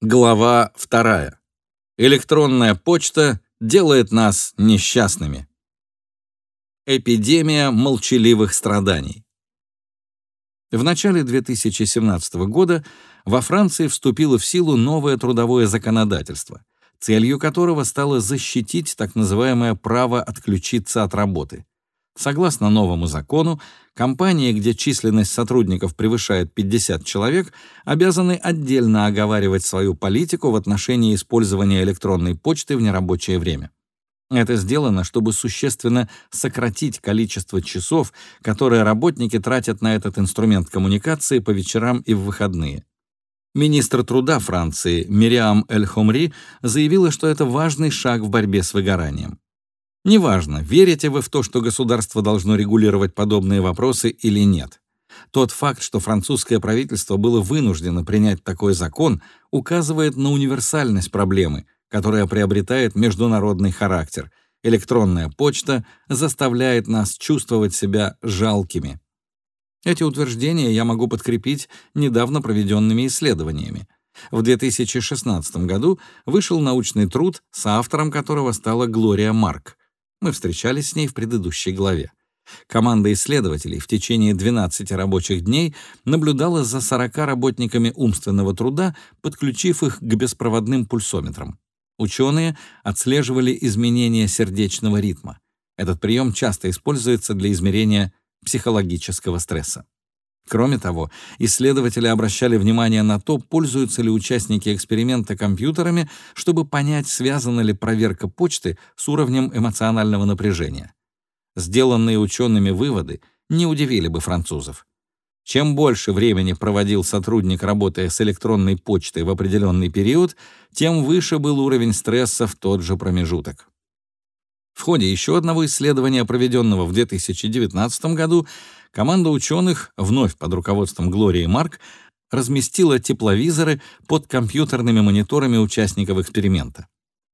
Глава 2. Электронная почта делает нас несчастными. Эпидемия молчаливых страданий. В начале 2017 года во Франции вступило в силу новое трудовое законодательство, целью которого стало защитить так называемое право отключиться от работы. Согласно новому закону, компании, где численность сотрудников превышает 50 человек, обязаны отдельно оговаривать свою политику в отношении использования электронной почты в нерабочее время. Это сделано, чтобы существенно сократить количество часов, которые работники тратят на этот инструмент коммуникации по вечерам и в выходные. Министр труда Франции Мириам Эль-Хомри заявила, что это важный шаг в борьбе с выгоранием. Неважно, верите вы в то, что государство должно регулировать подобные вопросы или нет. Тот факт, что французское правительство было вынуждено принять такой закон, указывает на универсальность проблемы, которая приобретает международный характер. Электронная почта заставляет нас чувствовать себя жалкими. Эти утверждения я могу подкрепить недавно проведенными исследованиями. В 2016 году вышел научный труд, соавтором которого стала Глория Марк. Мы встречались с ней в предыдущей главе. Команда исследователей в течение 12 рабочих дней наблюдала за 40 работниками умственного труда, подключив их к беспроводным пульсометрам. Ученые отслеживали изменения сердечного ритма. Этот прием часто используется для измерения психологического стресса. Кроме того, исследователи обращали внимание на то, пользуются ли участники эксперимента компьютерами, чтобы понять, связана ли проверка почты с уровнем эмоционального напряжения. Сделанные учеными выводы не удивили бы французов. Чем больше времени проводил сотрудник, работая с электронной почтой в определенный период, тем выше был уровень стресса в тот же промежуток. В ходе еще одного исследования, проведенного в 2019 году, команда ученых, вновь под руководством Глории Марк, разместила тепловизоры под компьютерными мониторами участников эксперимента.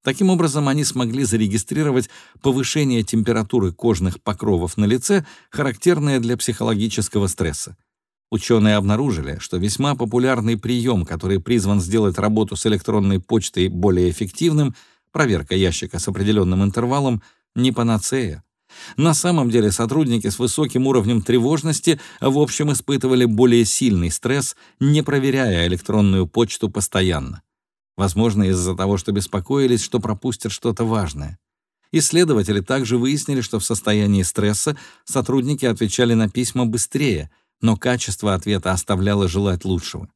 Таким образом, они смогли зарегистрировать повышение температуры кожных покровов на лице, характерное для психологического стресса. Ученые обнаружили, что весьма популярный прием, который призван сделать работу с электронной почтой более эффективным, проверка ящика с определенным интервалом, не панацея. На самом деле сотрудники с высоким уровнем тревожности в общем испытывали более сильный стресс, не проверяя электронную почту постоянно. Возможно, из-за того, что беспокоились, что пропустят что-то важное. Исследователи также выяснили, что в состоянии стресса сотрудники отвечали на письма быстрее, но качество ответа оставляло желать лучшего.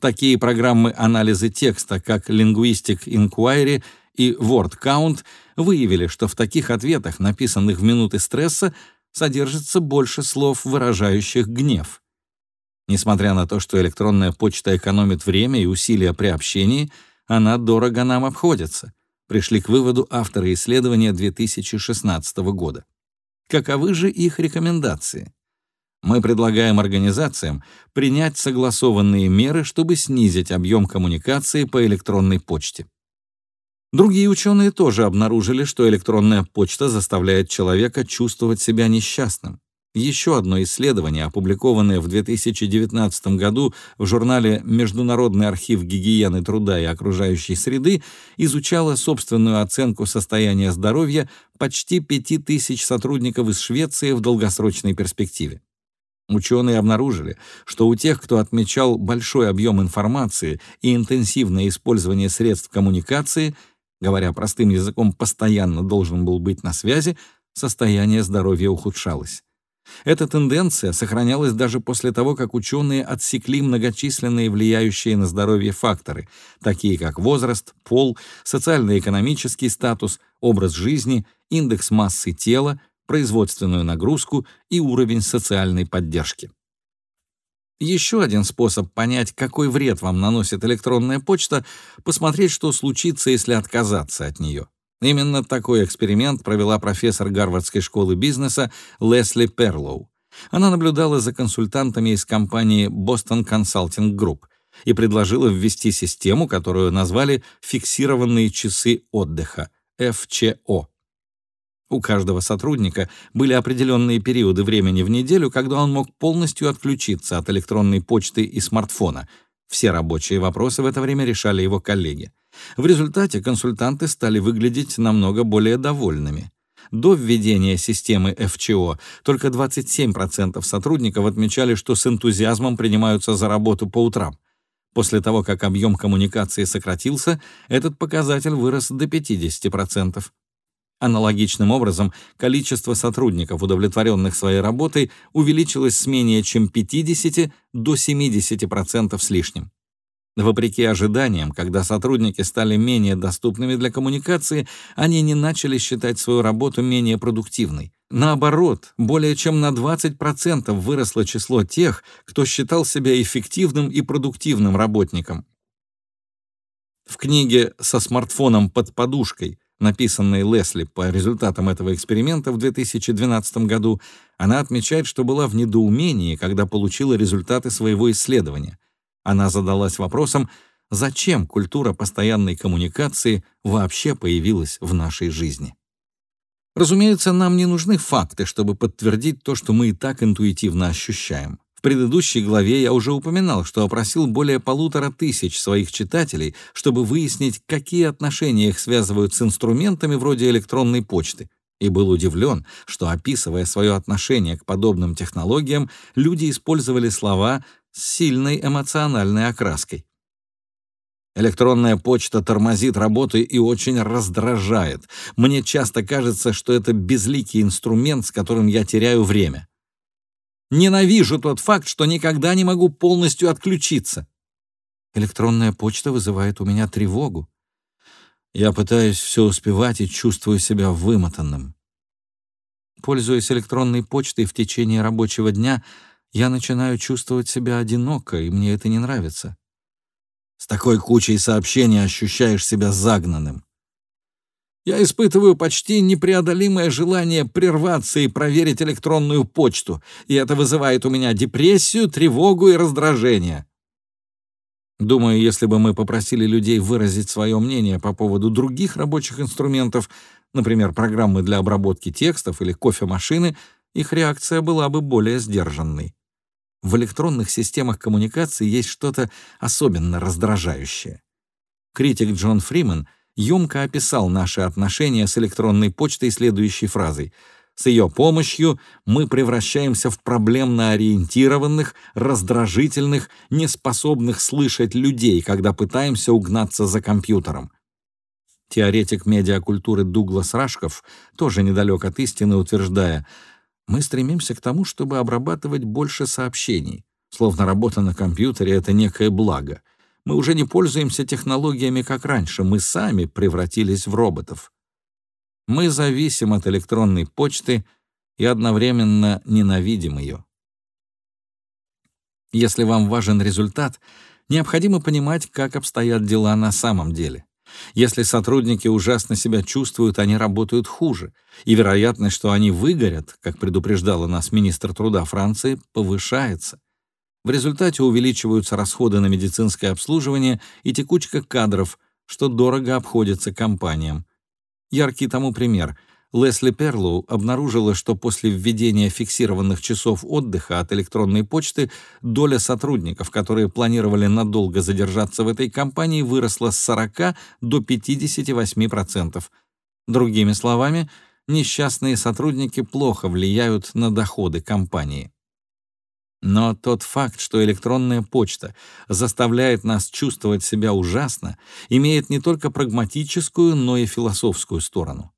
Такие программы анализа текста, как Linguistic Inquiry и Word Count выявили, что в таких ответах, написанных в минуты стресса, содержится больше слов, выражающих гнев. Несмотря на то, что электронная почта экономит время и усилия при общении, она дорого нам обходится, пришли к выводу авторы исследования 2016 года. Каковы же их рекомендации? Мы предлагаем организациям принять согласованные меры, чтобы снизить объем коммуникации по электронной почте. Другие ученые тоже обнаружили, что электронная почта заставляет человека чувствовать себя несчастным. Еще одно исследование, опубликованное в 2019 году в журнале «Международный архив гигиены труда и окружающей среды», изучало собственную оценку состояния здоровья почти 5000 сотрудников из Швеции в долгосрочной перспективе. Ученые обнаружили, что у тех, кто отмечал большой объем информации и интенсивное использование средств коммуникации, говоря простым языком, постоянно должен был быть на связи, состояние здоровья ухудшалось. Эта тенденция сохранялась даже после того, как ученые отсекли многочисленные влияющие на здоровье факторы, такие как возраст, пол, социально-экономический статус, образ жизни, индекс массы тела, производственную нагрузку и уровень социальной поддержки. Еще один способ понять, какой вред вам наносит электронная почта, посмотреть, что случится, если отказаться от нее. Именно такой эксперимент провела профессор Гарвардской школы бизнеса Лесли Перлоу. Она наблюдала за консультантами из компании Boston Consulting Group и предложила ввести систему, которую назвали «фиксированные часы отдыха» — ФЧО. У каждого сотрудника были определенные периоды времени в неделю, когда он мог полностью отключиться от электронной почты и смартфона, Все рабочие вопросы в это время решали его коллеги. В результате консультанты стали выглядеть намного более довольными. До введения системы ФЧО только 27% сотрудников отмечали, что с энтузиазмом принимаются за работу по утрам. После того, как объем коммуникации сократился, этот показатель вырос до 50%. Аналогичным образом, количество сотрудников, удовлетворенных своей работой, увеличилось с менее чем 50 до 70% с лишним. Вопреки ожиданиям, когда сотрудники стали менее доступными для коммуникации, они не начали считать свою работу менее продуктивной. Наоборот, более чем на 20% выросло число тех, кто считал себя эффективным и продуктивным работником. В книге «Со смартфоном под подушкой», написанной Лесли по результатам этого эксперимента в 2012 году, она отмечает, что была в недоумении, когда получила результаты своего исследования — она задалась вопросом, зачем культура постоянной коммуникации вообще появилась в нашей жизни. Разумеется, нам не нужны факты, чтобы подтвердить то, что мы и так интуитивно ощущаем. Предыдущей главе я уже упоминал, что опросил более полутора тысяч своих читателей, чтобы выяснить, какие отношения их связывают с инструментами вроде электронной почты, и был удивлен, что, описывая свое отношение к подобным технологиям, люди использовали слова с сильной эмоциональной окраской. Электронная почта тормозит работу и очень раздражает. Мне часто кажется, что это безликий инструмент, с которым я теряю время. Ненавижу тот факт, что никогда не могу полностью отключиться. Электронная почта вызывает у меня тревогу. Я пытаюсь все успевать и чувствую себя вымотанным. Пользуясь электронной почтой в течение рабочего дня, я начинаю чувствовать себя одиноко, и мне это не нравится. С такой кучей сообщений ощущаешь себя загнанным. Я испытываю почти непреодолимое желание прерваться и проверить электронную почту, и это вызывает у меня депрессию, тревогу и раздражение. Думаю, если бы мы попросили людей выразить свое мнение по поводу других рабочих инструментов, например, программы для обработки текстов или кофемашины, их реакция была бы более сдержанной. В электронных системах коммуникации есть что-то особенно раздражающее. Критик Джон Фриман емко описал наши отношения с электронной почтой следующей фразой «С ее помощью мы превращаемся в проблемно ориентированных, раздражительных, неспособных слышать людей, когда пытаемся угнаться за компьютером». Теоретик медиакультуры Дуглас Рашков тоже недалек от истины, утверждая — мы стремимся к тому, чтобы обрабатывать больше сообщений, словно работа на компьютере — это некое благо. Мы уже не пользуемся технологиями, как раньше, мы сами превратились в роботов. Мы зависим от электронной почты и одновременно ненавидим ее. Если вам важен результат, необходимо понимать, как обстоят дела на самом деле. Если сотрудники ужасно себя чувствуют, они работают хуже, и вероятность, что они выгорят, как предупреждала нас министр труда Франции, повышается. В результате увеличиваются расходы на медицинское обслуживание и текучка кадров, что дорого обходится компаниям. Яркий тому пример — Лесли Перлоу обнаружила, что после введения фиксированных часов отдыха от электронной почты доля сотрудников, которые планировали надолго задержаться в этой компании, выросла с 40 до 58%. Другими словами, несчастные сотрудники плохо влияют на доходы компании. Но тот факт, что электронная почта заставляет нас чувствовать себя ужасно, имеет не только прагматическую, но и философскую сторону.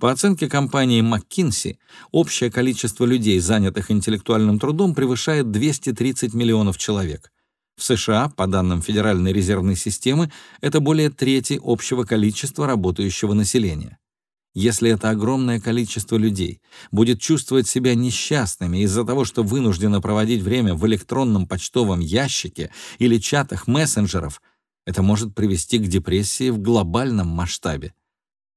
По оценке компании McKinsey, общее количество людей, занятых интеллектуальным трудом, превышает 230 миллионов человек. В США, по данным Федеральной резервной системы, это более трети общего количества работающего населения. Если это огромное количество людей будет чувствовать себя несчастными из-за того, что вынуждено проводить время в электронном почтовом ящике или чатах мессенджеров, это может привести к депрессии в глобальном масштабе.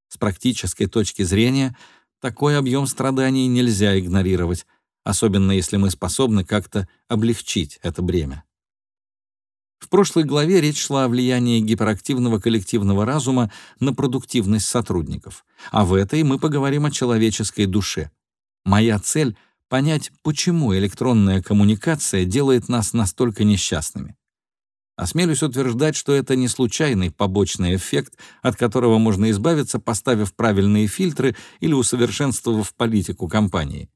С практической точки зрения, такой объем страданий нельзя игнорировать, особенно если мы способны как-то облегчить это бремя. В прошлой главе речь шла о влиянии гиперактивного коллективного разума на продуктивность сотрудников, а в этой мы поговорим о человеческой душе. Моя цель — понять, почему электронная коммуникация делает нас настолько несчастными. Осмелюсь утверждать, что это не случайный побочный эффект, от которого можно избавиться, поставив правильные фильтры или усовершенствовав политику компании.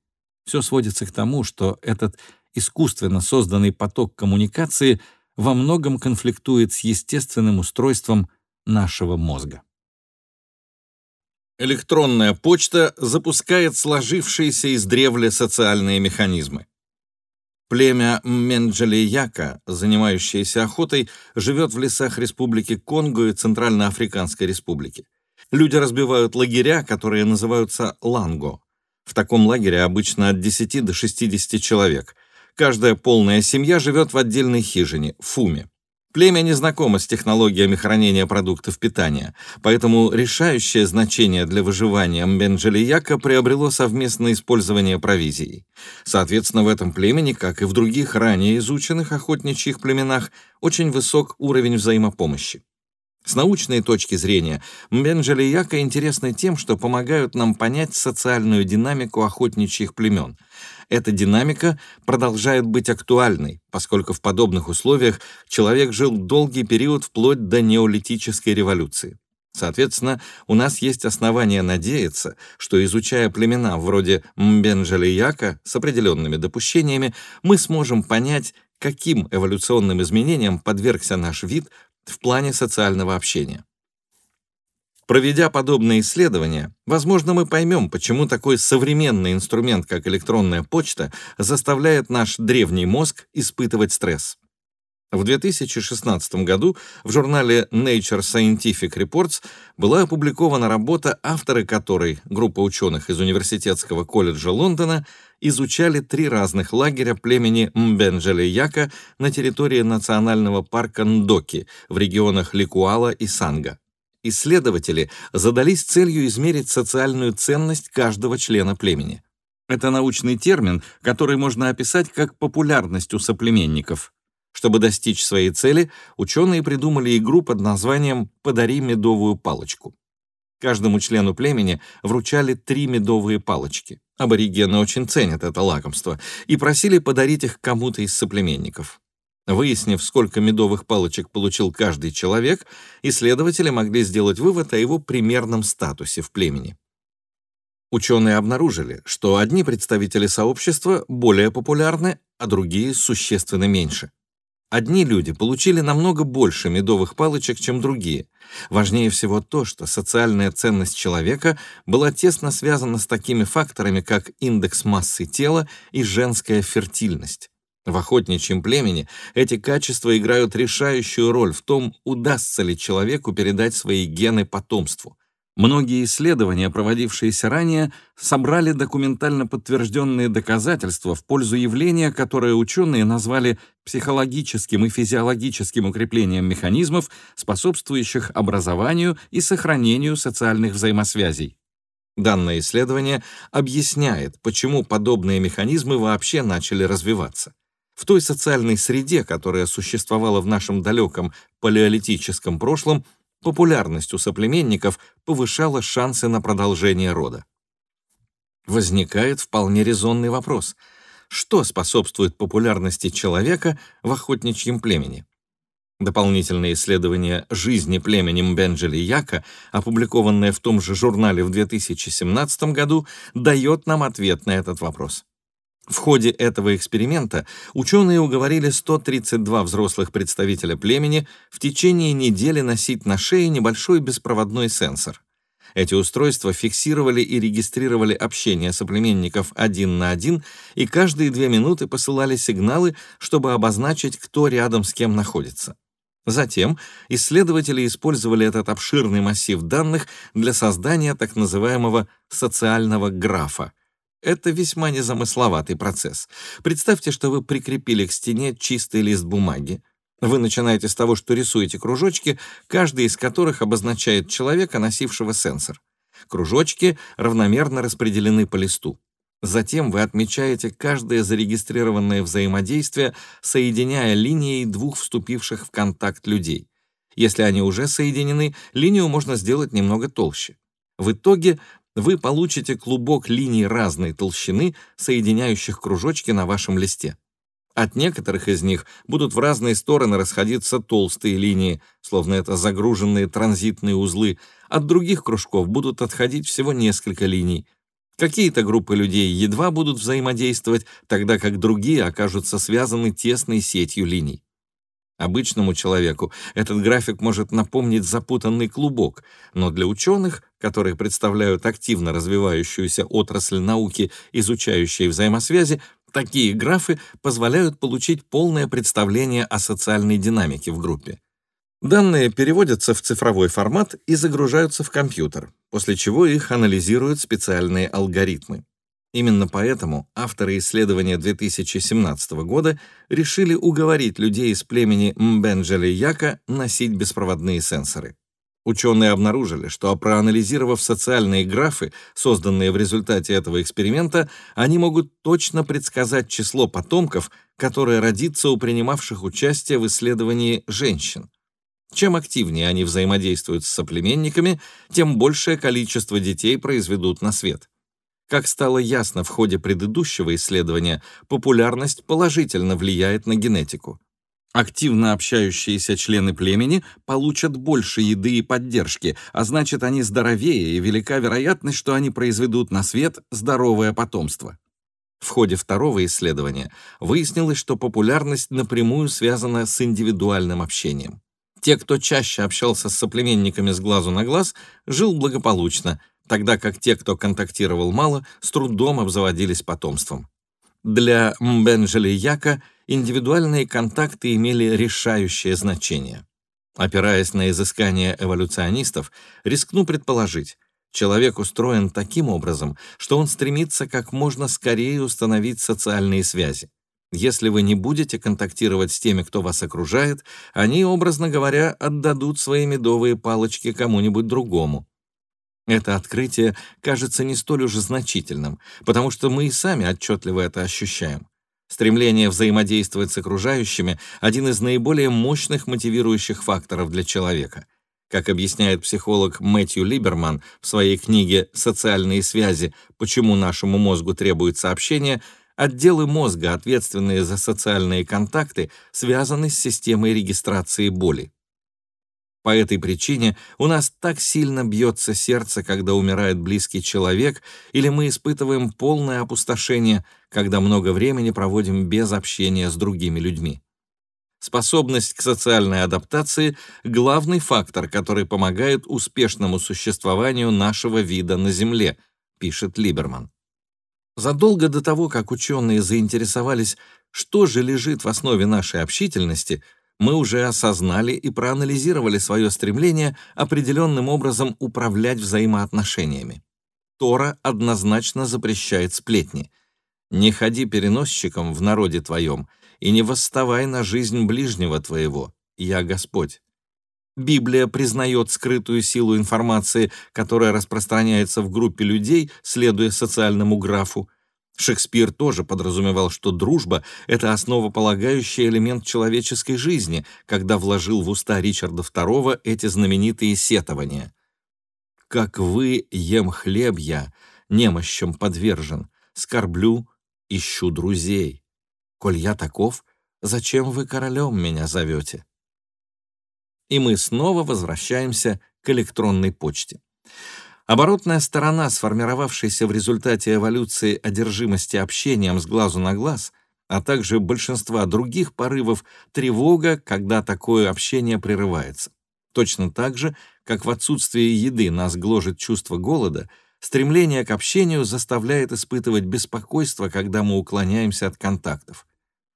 Все сводится к тому, что этот искусственно созданный поток коммуникации во многом конфликтует с естественным устройством нашего мозга. Электронная почта запускает сложившиеся из древля социальные механизмы. Племя Менджалияка, занимающееся охотой, живет в лесах Республики Конго и Центральноафриканской Республики. Люди разбивают лагеря, которые называются ланго. В таком лагере обычно от 10 до 60 человек. Каждая полная семья живет в отдельной хижине – фуме. Племя не знакомо с технологиями хранения продуктов питания, поэтому решающее значение для выживания Мбенджелияка приобрело совместное использование провизией. Соответственно, в этом племени, как и в других ранее изученных охотничьих племенах, очень высок уровень взаимопомощи. С научной точки зрения, Мбенджелияка интересны тем, что помогают нам понять социальную динамику охотничьих племен — эта динамика продолжает быть актуальной, поскольку в подобных условиях человек жил долгий период вплоть до неолитической революции. Соответственно, у нас есть основания надеяться, что, изучая племена вроде Мбенджалияка с определенными допущениями, мы сможем понять, каким эволюционным изменениям подвергся наш вид в плане социального общения. Проведя подобные исследования, возможно, мы поймем, почему такой современный инструмент, как электронная почта, заставляет наш древний мозг испытывать стресс. В 2016 году в журнале Nature Scientific Reports была опубликована работа, авторы которой, группа ученых из Университетского колледжа Лондона, изучали три разных лагеря племени Мбенджеле-Яка на территории национального парка Ндоки в регионах Ликуала и Санга. Исследователи задались целью измерить социальную ценность каждого члена племени. Это научный термин, который можно описать как популярность у соплеменников. Чтобы достичь своей цели, ученые придумали игру под названием «Подари медовую палочку». Каждому члену племени вручали три медовые палочки. Аборигены очень ценят это лакомство и просили подарить их кому-то из соплеменников. Выяснив, сколько медовых палочек получил каждый человек, исследователи могли сделать вывод о его примерном статусе в племени. Ученые обнаружили, что одни представители сообщества более популярны, а другие существенно меньше. Одни люди получили намного больше медовых палочек, чем другие. Важнее всего то, что социальная ценность человека была тесно связана с такими факторами, как индекс массы тела и женская фертильность. В охотничьем племени эти качества играют решающую роль в том, удастся ли человеку передать свои гены потомству. Многие исследования, проводившиеся ранее, собрали документально подтвержденные доказательства в пользу явления, которое ученые назвали психологическим и физиологическим укреплением механизмов, способствующих образованию и сохранению социальных взаимосвязей. Данное исследование объясняет, почему подобные механизмы вообще начали развиваться. В той социальной среде, которая существовала в нашем далеком палеолитическом прошлом, популярность у соплеменников повышала шансы на продолжение рода. Возникает вполне резонный вопрос. Что способствует популярности человека в охотничьем племени? Дополнительное исследование жизни племени Мбенджели-Яка, опубликованное в том же журнале в 2017 году, дает нам ответ на этот вопрос. В ходе этого эксперимента ученые уговорили 132 взрослых представителя племени в течение недели носить на шее небольшой беспроводной сенсор. Эти устройства фиксировали и регистрировали общение соплеменников один на один и каждые две минуты посылали сигналы, чтобы обозначить, кто рядом с кем находится. Затем исследователи использовали этот обширный массив данных для создания так называемого социального графа — это весьма незамысловатый процесс. Представьте, что вы прикрепили к стене чистый лист бумаги. Вы начинаете с того, что рисуете кружочки, каждый из которых обозначает человека, носившего сенсор. Кружочки равномерно распределены по листу. Затем вы отмечаете каждое зарегистрированное взаимодействие, соединяя линией двух вступивших в контакт людей. Если они уже соединены, линию можно сделать немного толще. В итоге вы получите клубок линий разной толщины, соединяющих кружочки на вашем листе. От некоторых из них будут в разные стороны расходиться толстые линии, словно это загруженные транзитные узлы, от других кружков будут отходить всего несколько линий. Какие-то группы людей едва будут взаимодействовать, тогда как другие окажутся связаны тесной сетью линий. Обычному человеку этот график может напомнить запутанный клубок, но для ученых, которые представляют активно развивающуюся отрасль науки, изучающей взаимосвязи, такие графы позволяют получить полное представление о социальной динамике в группе. Данные переводятся в цифровой формат и загружаются в компьютер, после чего их анализируют специальные алгоритмы. Именно поэтому авторы исследования 2017 года решили уговорить людей из племени Мбенджели-Яка носить беспроводные сенсоры. Ученые обнаружили, что проанализировав социальные графы, созданные в результате этого эксперимента, они могут точно предсказать число потомков, которое родится у принимавших участие в исследовании женщин. Чем активнее они взаимодействуют с соплеменниками, тем большее количество детей произведут на свет. Как стало ясно в ходе предыдущего исследования, популярность положительно влияет на генетику. Активно общающиеся члены племени получат больше еды и поддержки, а значит, они здоровее, и велика вероятность, что они произведут на свет здоровое потомство. В ходе второго исследования выяснилось, что популярность напрямую связана с индивидуальным общением. Те, кто чаще общался с соплеменниками с глазу на глаз, жил благополучно – тогда как те, кто контактировал мало, с трудом обзаводились потомством. Для Мбенджели Яка индивидуальные контакты имели решающее значение. Опираясь на изыскания эволюционистов, рискну предположить, человек устроен таким образом, что он стремится как можно скорее установить социальные связи. Если вы не будете контактировать с теми, кто вас окружает, они, образно говоря, отдадут свои медовые палочки кому-нибудь другому. Это открытие кажется не столь уж значительным, потому что мы и сами отчетливо это ощущаем. Стремление взаимодействовать с окружающими — один из наиболее мощных мотивирующих факторов для человека. Как объясняет психолог Мэтью Либерман в своей книге «Социальные связи. Почему нашему мозгу требуется общение», отделы мозга, ответственные за социальные контакты, связаны с системой регистрации боли. По этой причине у нас так сильно бьется сердце, когда умирает близкий человек, или мы испытываем полное опустошение, когда много времени проводим без общения с другими людьми. Способность к социальной адаптации — главный фактор, который помогает успешному существованию нашего вида на Земле, пишет Либерман. Задолго до того, как ученые заинтересовались, что же лежит в основе нашей общительности — мы уже осознали и проанализировали свое стремление определенным образом управлять взаимоотношениями. Тора однозначно запрещает сплетни. «Не ходи переносчиком в народе твоем, и не восставай на жизнь ближнего твоего, я Господь». Библия признает скрытую силу информации, которая распространяется в группе людей, следуя социальному графу, Шекспир тоже подразумевал, что дружба — это основополагающий элемент человеческой жизни, когда вложил в уста Ричарда II эти знаменитые сетования. «Как вы, ем хлеб я, немощам подвержен, скорблю, ищу друзей. Коль я таков, зачем вы королем меня зовете?» И мы снова возвращаемся к электронной почте. Оборотная сторона, сформировавшаяся в результате эволюции одержимости общением с глазу на глаз, а также большинства других порывов, тревога, когда такое общение прерывается. Точно так же, как в отсутствии еды нас гложет чувство голода, стремление к общению заставляет испытывать беспокойство, когда мы уклоняемся от контактов.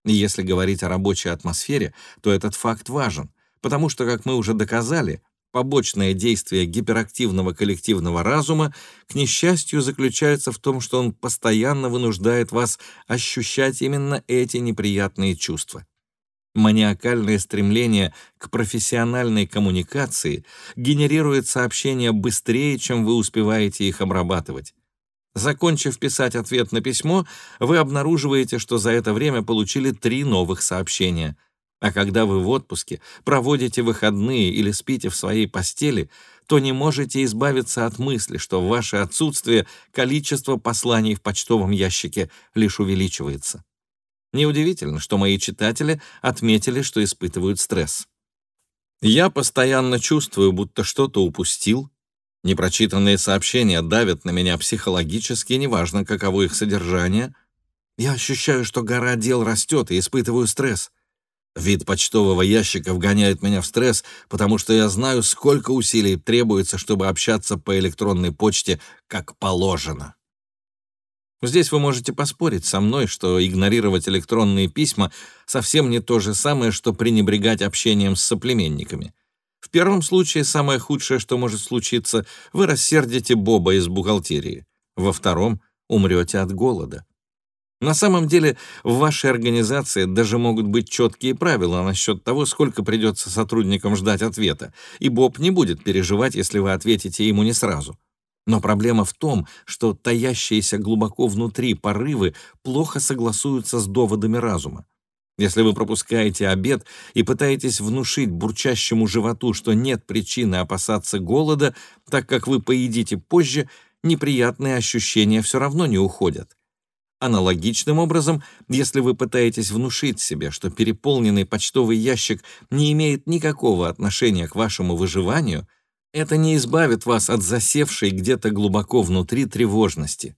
И если говорить о рабочей атмосфере, то этот факт важен, потому что, как мы уже доказали, Побочное действие гиперактивного коллективного разума, к несчастью, заключается в том, что он постоянно вынуждает вас ощущать именно эти неприятные чувства. Маниакальное стремление к профессиональной коммуникации генерирует сообщения быстрее, чем вы успеваете их обрабатывать. Закончив писать ответ на письмо, вы обнаруживаете, что за это время получили три новых сообщения — а когда вы в отпуске, проводите выходные или спите в своей постели, то не можете избавиться от мысли, что в ваше отсутствие количество посланий в почтовом ящике лишь увеличивается. Неудивительно, что мои читатели отметили, что испытывают стресс. Я постоянно чувствую, будто что-то упустил. Непрочитанные сообщения давят на меня психологически, неважно, каково их содержание. Я ощущаю, что гора дел растет и испытываю стресс. Вид почтового ящика вгоняет меня в стресс, потому что я знаю, сколько усилий требуется, чтобы общаться по электронной почте как положено. Здесь вы можете поспорить со мной, что игнорировать электронные письма совсем не то же самое, что пренебрегать общением с соплеменниками. В первом случае самое худшее, что может случиться, вы рассердите Боба из бухгалтерии. Во втором — умрете от голода. На самом деле в вашей организации даже могут быть четкие правила насчет того, сколько придется сотрудникам ждать ответа, и Боб не будет переживать, если вы ответите ему не сразу. Но проблема в том, что таящиеся глубоко внутри порывы плохо согласуются с доводами разума. Если вы пропускаете обед и пытаетесь внушить бурчащему животу, что нет причины опасаться голода, так как вы поедите позже, неприятные ощущения все равно не уходят. Аналогичным образом, если вы пытаетесь внушить себе, что переполненный почтовый ящик не имеет никакого отношения к вашему выживанию — это не избавит вас от засевшей где-то глубоко внутри тревожности.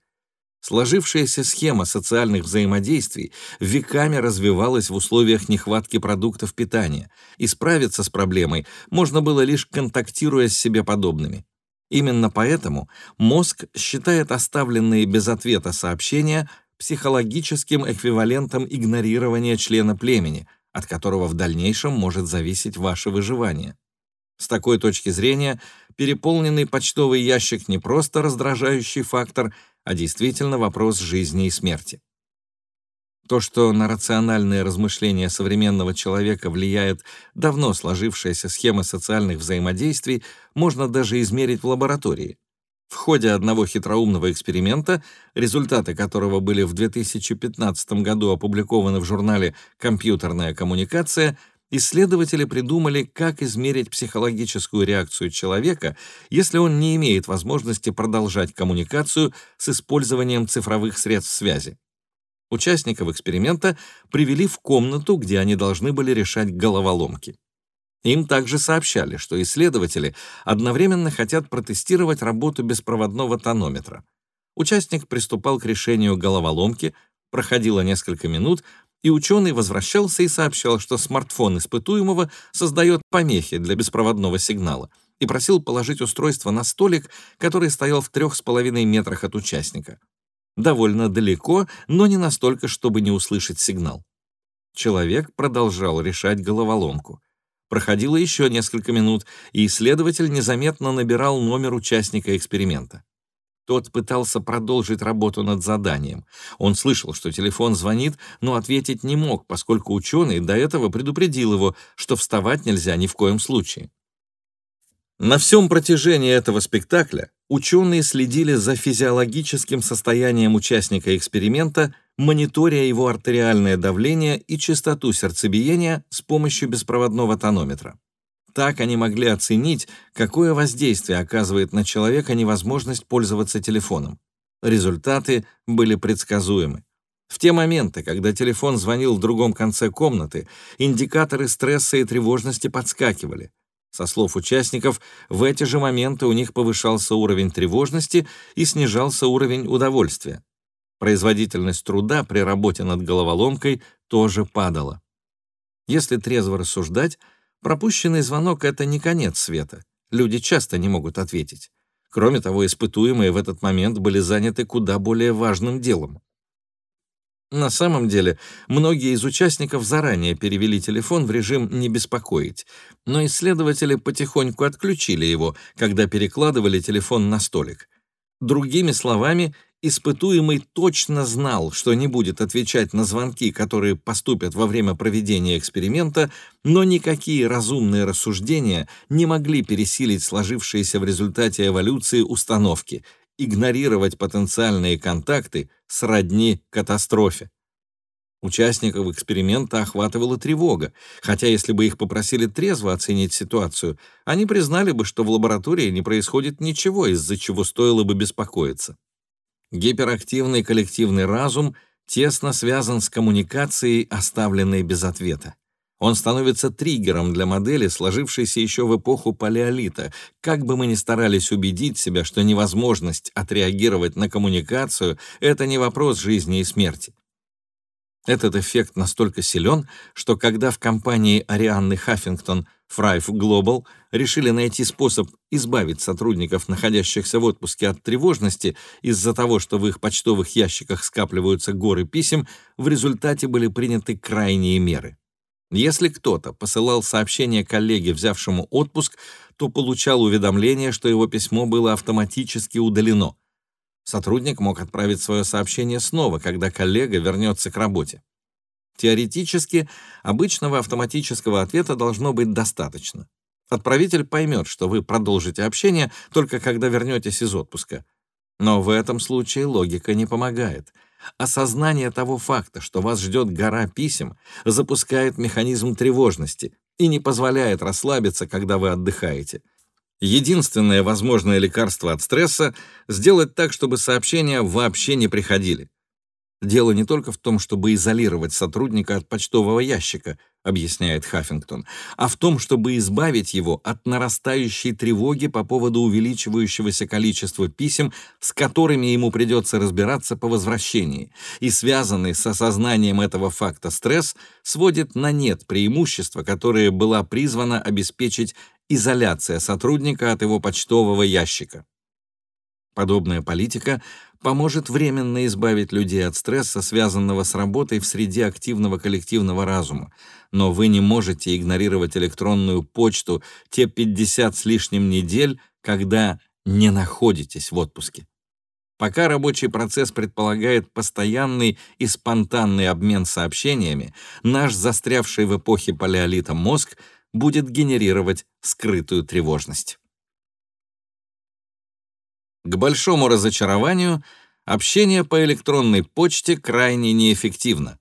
Сложившаяся схема социальных взаимодействий веками развивалась в условиях нехватки продуктов питания, и справиться с проблемой можно было лишь контактируя с себе подобными. Именно поэтому мозг считает оставленные без ответа сообщения психологическим эквивалентом игнорирования члена племени, от которого в дальнейшем может зависеть ваше выживание. С такой точки зрения, переполненный почтовый ящик не просто раздражающий фактор, а действительно вопрос жизни и смерти. То, что на рациональные размышления современного человека влияет давно сложившаяся схема социальных взаимодействий, можно даже измерить в лаборатории. В ходе одного хитроумного эксперимента, результаты которого были в 2015 году опубликованы в журнале «Компьютерная коммуникация», Исследователи придумали, как измерить психологическую реакцию человека, если он не имеет возможности продолжать коммуникацию с использованием цифровых средств связи. Участников эксперимента привели в комнату, где они должны были решать головоломки. Им также сообщали, что исследователи одновременно хотят протестировать работу беспроводного тонометра. Участник приступал к решению головоломки, проходило несколько минут, и ученый возвращался и сообщал, что смартфон испытуемого создает помехи для беспроводного сигнала, и просил положить устройство на столик, который стоял в трех с половиной метрах от участника. Довольно далеко, но не настолько, чтобы не услышать сигнал. Человек продолжал решать головоломку. Проходило еще несколько минут, и исследователь незаметно набирал номер участника эксперимента. Тот пытался продолжить работу над заданием. Он слышал, что телефон звонит, но ответить не мог, поскольку ученый до этого предупредил его, что вставать нельзя ни в коем случае. На всем протяжении этого спектакля ученые следили за физиологическим состоянием участника эксперимента, мониторя его артериальное давление и частоту сердцебиения с помощью беспроводного тонометра. Так они могли оценить, какое воздействие оказывает на человека невозможность пользоваться телефоном. Результаты были предсказуемы. В те моменты, когда телефон звонил в другом конце комнаты, индикаторы стресса и тревожности подскакивали. Со слов участников, в эти же моменты у них повышался уровень тревожности и снижался уровень удовольствия. Производительность труда при работе над головоломкой тоже падала. Если трезво рассуждать, Пропущенный звонок — это не конец света. Люди часто не могут ответить. Кроме того, испытуемые в этот момент были заняты куда более важным делом. На самом деле, многие из участников заранее перевели телефон в режим «не беспокоить», но исследователи потихоньку отключили его, когда перекладывали телефон на столик. Другими словами, Испытуемый точно знал, что не будет отвечать на звонки, которые поступят во время проведения эксперимента, но никакие разумные рассуждения не могли пересилить сложившиеся в результате эволюции установки игнорировать потенциальные контакты сродни катастрофе. Участников эксперимента охватывала тревога, хотя если бы их попросили трезво оценить ситуацию, они признали бы, что в лаборатории не происходит ничего, из-за чего стоило бы беспокоиться. Гиперактивный коллективный разум тесно связан с коммуникацией, оставленной без ответа. Он становится триггером для модели, сложившейся еще в эпоху палеолита. Как бы мы ни старались убедить себя, что невозможность отреагировать на коммуникацию — это не вопрос жизни и смерти. Этот эффект настолько силен, что когда в компании Арианны Хаффингтон Thrive Global решили найти способ избавить сотрудников, находящихся в отпуске от тревожности из-за того, что в их почтовых ящиках скапливаются горы писем, в результате были приняты крайние меры. Если кто-то посылал сообщение коллеге, взявшему отпуск, то получал уведомление, что его письмо было автоматически удалено. Сотрудник мог отправить свое сообщение снова, когда коллега вернется к работе. Теоретически, обычного автоматического ответа должно быть достаточно. Отправитель поймет, что вы продолжите общение только когда вернетесь из отпуска. Но в этом случае логика не помогает — Осознание того факта, что вас ждет гора писем, запускает механизм тревожности и не позволяет расслабиться, когда вы отдыхаете. Единственное возможное лекарство от стресса — сделать так, чтобы сообщения вообще не приходили. Дело не только в том, чтобы изолировать сотрудника от почтового ящика, объясняет Хаффингтон, а в том, чтобы избавить его от нарастающей тревоги по поводу увеличивающегося количества писем, с которыми ему придется разбираться по возвращении, и связанный с осознанием этого факта стресс сводит на нет преимущества, которое была призвана обеспечить изоляция сотрудника от его почтового ящика. Подобная политика поможет временно избавить людей от стресса, связанного с работой в среде активного коллективного разума. Но вы не можете игнорировать электронную почту те 50 с лишним недель, когда не находитесь в отпуске. Пока рабочий процесс предполагает постоянный и спонтанный обмен сообщениями, наш застрявший в эпохе палеолита мозг будет генерировать скрытую тревожность. К большому разочарованию, общение по электронной почте крайне неэффективно.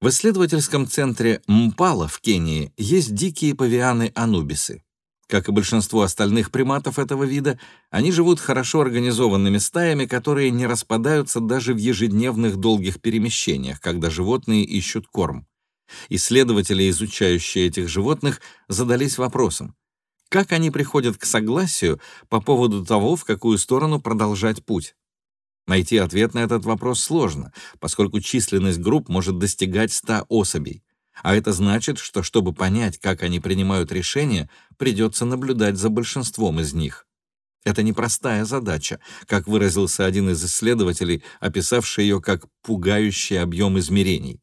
В исследовательском центре Мпала в Кении есть дикие павианы-анубисы. Как и большинство остальных приматов этого вида, они живут хорошо организованными стаями, которые не распадаются даже в ежедневных долгих перемещениях, когда животные ищут корм. Исследователи, изучающие этих животных, задались вопросом, как они приходят к согласию по поводу того, в какую сторону продолжать путь? Найти ответ на этот вопрос сложно, поскольку численность групп может достигать 100 особей. А это значит, что чтобы понять, как они принимают решения, придется наблюдать за большинством из них. Это непростая задача, как выразился один из исследователей, описавший ее как «пугающий объем измерений».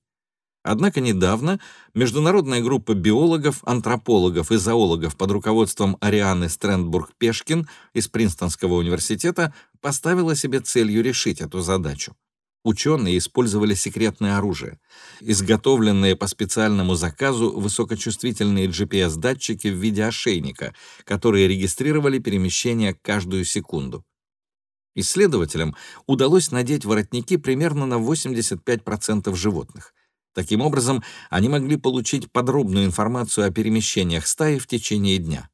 Однако недавно международная группа биологов, антропологов и зоологов под руководством Арианы Стрэндбург-Пешкин из Принстонского университета поставила себе целью решить эту задачу. Ученые использовали секретное оружие, изготовленные по специальному заказу высокочувствительные GPS-датчики в виде ошейника, которые регистрировали перемещение каждую секунду. Исследователям удалось надеть воротники примерно на 85% животных — Таким образом, они могли получить подробную информацию о перемещениях стаи в течение дня.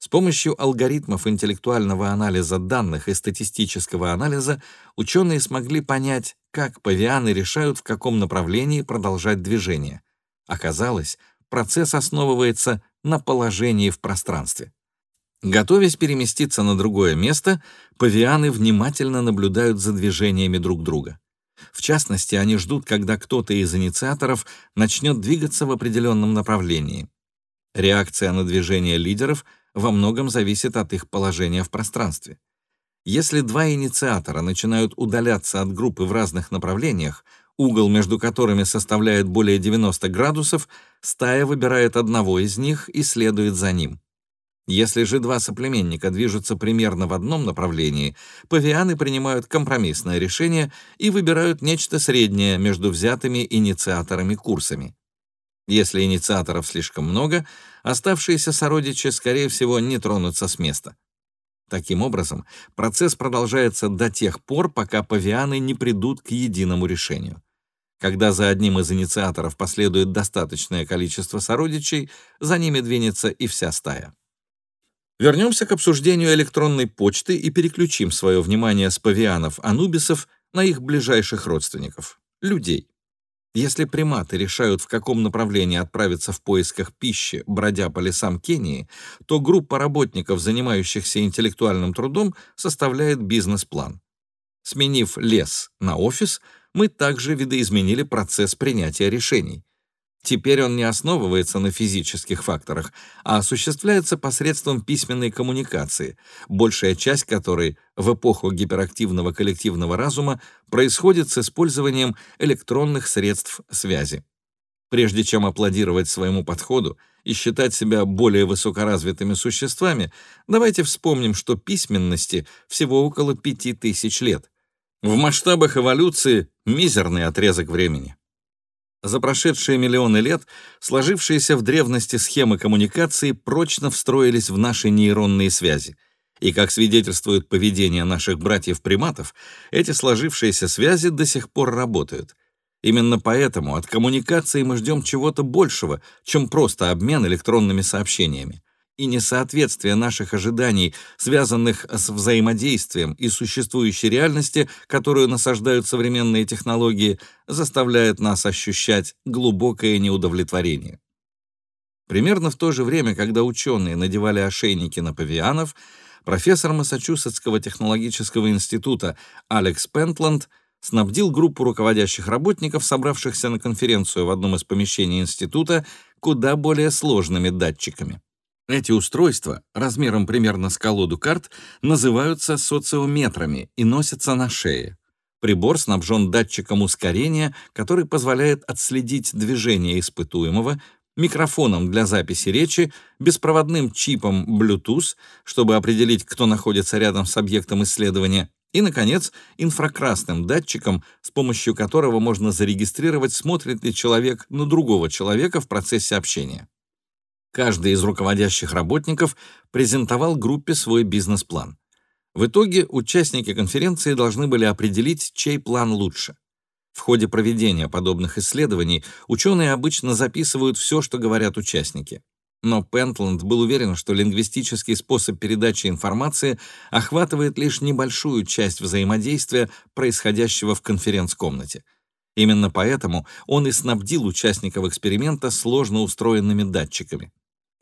С помощью алгоритмов интеллектуального анализа данных и статистического анализа ученые смогли понять, как павианы решают, в каком направлении продолжать движение. Оказалось, процесс основывается на положении в пространстве. Готовясь переместиться на другое место, павианы внимательно наблюдают за движениями друг друга. В частности, они ждут, когда кто-то из инициаторов начнет двигаться в определенном направлении. Реакция на движение лидеров во многом зависит от их положения в пространстве. Если два инициатора начинают удаляться от группы в разных направлениях, угол между которыми составляет более 90 градусов, стая выбирает одного из них и следует за ним. Если же два соплеменника движутся примерно в одном направлении, павианы принимают компромиссное решение и выбирают нечто среднее между взятыми инициаторами курсами. Если инициаторов слишком много, оставшиеся сородичи, скорее всего, не тронутся с места. Таким образом, процесс продолжается до тех пор, пока павианы не придут к единому решению. Когда за одним из инициаторов последует достаточное количество сородичей, за ними двинется и вся стая. Вернемся к обсуждению электронной почты и переключим свое внимание с павианов-анубисов на их ближайших родственников — людей. Если приматы решают, в каком направлении отправиться в поисках пищи, бродя по лесам Кении, то группа работников, занимающихся интеллектуальным трудом, составляет бизнес-план. Сменив лес на офис, мы также видоизменили процесс принятия решений. Теперь он не основывается на физических факторах, а осуществляется посредством письменной коммуникации, большая часть которой в эпоху гиперактивного коллективного разума происходит с использованием электронных средств связи. Прежде чем аплодировать своему подходу и считать себя более высокоразвитыми существами, давайте вспомним, что письменности всего около пяти тысяч лет. В масштабах эволюции мизерный отрезок времени. За прошедшие миллионы лет сложившиеся в древности схемы коммуникации прочно встроились в наши нейронные связи. И, как свидетельствует поведение наших братьев-приматов, эти сложившиеся связи до сих пор работают. Именно поэтому от коммуникации мы ждем чего-то большего, чем просто обмен электронными сообщениями и несоответствие наших ожиданий, связанных с взаимодействием и существующей реальности, которую насаждают современные технологии, заставляет нас ощущать глубокое неудовлетворение. Примерно в то же время, когда ученые надевали ошейники на павианов, профессор Массачусетского технологического института Алекс Пентланд снабдил группу руководящих работников, собравшихся на конференцию в одном из помещений института, куда более сложными датчиками. Эти устройства, размером примерно с колоду карт, называются социометрами и носятся на шее. Прибор снабжен датчиком ускорения, который позволяет отследить движение испытуемого, микрофоном для записи речи, беспроводным чипом Bluetooth, чтобы определить, кто находится рядом с объектом исследования, и, наконец, инфракрасным датчиком, с помощью которого можно зарегистрировать, смотрит ли человек на другого человека в процессе общения. Каждый из руководящих работников презентовал группе свой бизнес-план. В итоге участники конференции должны были определить, чей план лучше. В ходе проведения подобных исследований ученые обычно записывают все, что говорят участники. Но Пентланд был уверен, что лингвистический способ передачи информации охватывает лишь небольшую часть взаимодействия, происходящего в конференц-комнате. Именно поэтому он и снабдил участников эксперимента сложно устроенными датчиками.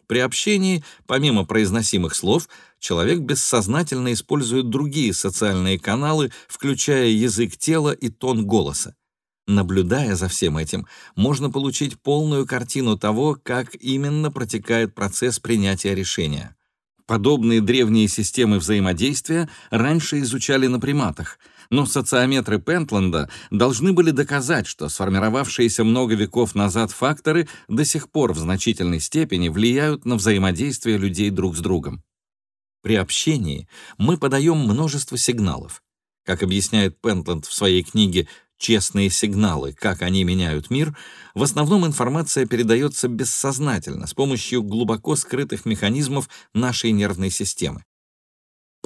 При общении, помимо произносимых слов, человек бессознательно использует другие социальные каналы, включая язык тела и тон голоса. Наблюдая за всем этим, можно получить полную картину того, как именно протекает процесс принятия решения. Подобные древние системы взаимодействия раньше изучали на приматах — но социометры Пентленда должны были доказать, что сформировавшиеся много веков назад факторы до сих пор в значительной степени влияют на взаимодействие людей друг с другом. При общении мы подаем множество сигналов. Как объясняет Пентленд в своей книге «Честные сигналы. Как они меняют мир», в основном информация передается бессознательно с помощью глубоко скрытых механизмов нашей нервной системы.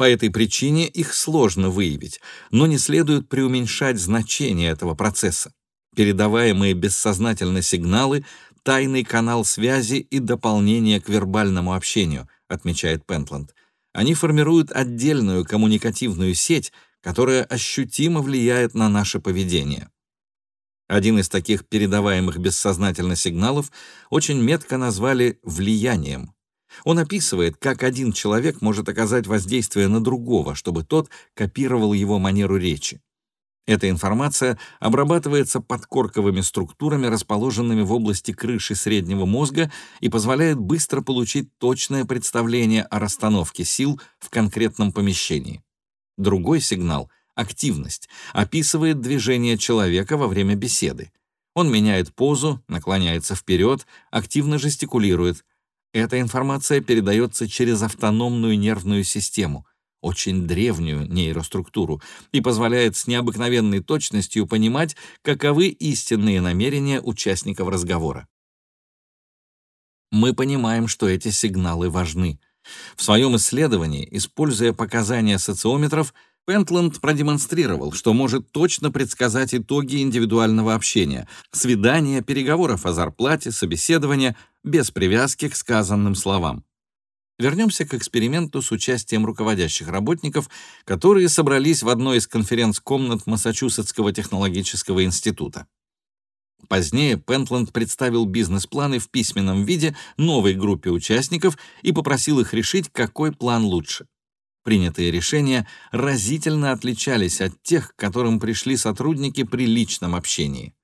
По этой причине их сложно выявить, но не следует преуменьшать значение этого процесса. Передаваемые бессознательно сигналы — тайный канал связи и дополнение к вербальному общению, отмечает Пентланд. Они формируют отдельную коммуникативную сеть, которая ощутимо влияет на наше поведение. Один из таких передаваемых бессознательно сигналов очень метко назвали «влиянием». Он описывает, как один человек может оказать воздействие на другого, чтобы тот копировал его манеру речи. Эта информация обрабатывается подкорковыми структурами, расположенными в области крыши среднего мозга, и позволяет быстро получить точное представление о расстановке сил в конкретном помещении. Другой сигнал — активность — описывает движение человека во время беседы. Он меняет позу, наклоняется вперед, активно жестикулирует, эта информация передается через автономную нервную систему, очень древнюю нейроструктуру, и позволяет с необыкновенной точностью понимать, каковы истинные намерения участников разговора. Мы понимаем, что эти сигналы важны. В своем исследовании, используя показания социометров, Пентланд продемонстрировал, что может точно предсказать итоги индивидуального общения, свидания, переговоров о зарплате, собеседования, без привязки к сказанным словам. Вернемся к эксперименту с участием руководящих работников, которые собрались в одной из конференц-комнат Массачусетского технологического института. Позднее Пентланд представил бизнес-планы в письменном виде новой группе участников и попросил их решить, какой план лучше. Принятые решения разительно отличались от тех, к которым пришли сотрудники при личном общении.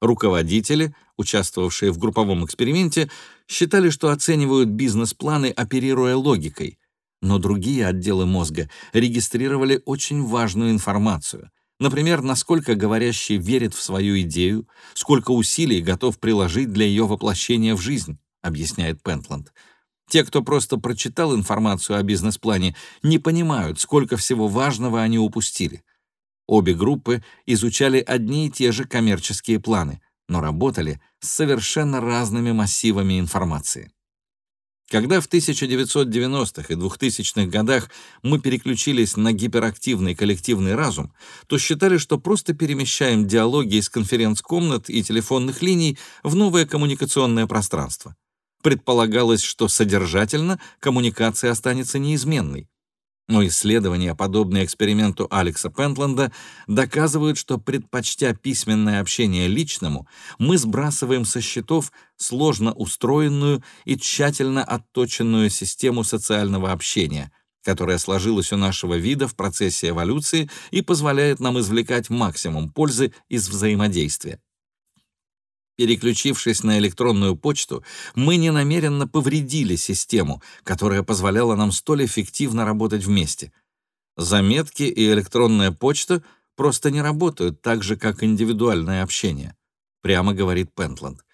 Руководители, участвовавшие в групповом эксперименте, считали, что оценивают бизнес-планы, оперируя логикой, но другие отделы мозга регистрировали очень важную информацию. Например, насколько говорящий верит в свою идею, сколько усилий готов приложить для ее воплощения в жизнь, объясняет Пентланд. Те, кто просто прочитал информацию о бизнес-плане, не понимают, сколько всего важного они упустили. Обе группы изучали одни и те же коммерческие планы, но работали с совершенно разными массивами информации. Когда в 1990-х и 2000-х годах мы переключились на гиперактивный коллективный разум, то считали, что просто перемещаем диалоги из конференц-комнат и телефонных линий в новое коммуникационное пространство. Предполагалось, что содержательно коммуникация останется неизменной. Но исследования, подобные эксперименту Алекса Пентланда, доказывают, что, предпочтя письменное общение личному, мы сбрасываем со счетов сложно устроенную и тщательно отточенную систему социального общения, которая сложилась у нашего вида в процессе эволюции и позволяет нам извлекать максимум пользы из взаимодействия. Переключившись на электронную почту, мы ненамеренно повредили систему, которая позволяла нам столь эффективно работать вместе. Заметки и электронная почта просто не работают так же, как индивидуальное общение, прямо говорит Пентланд.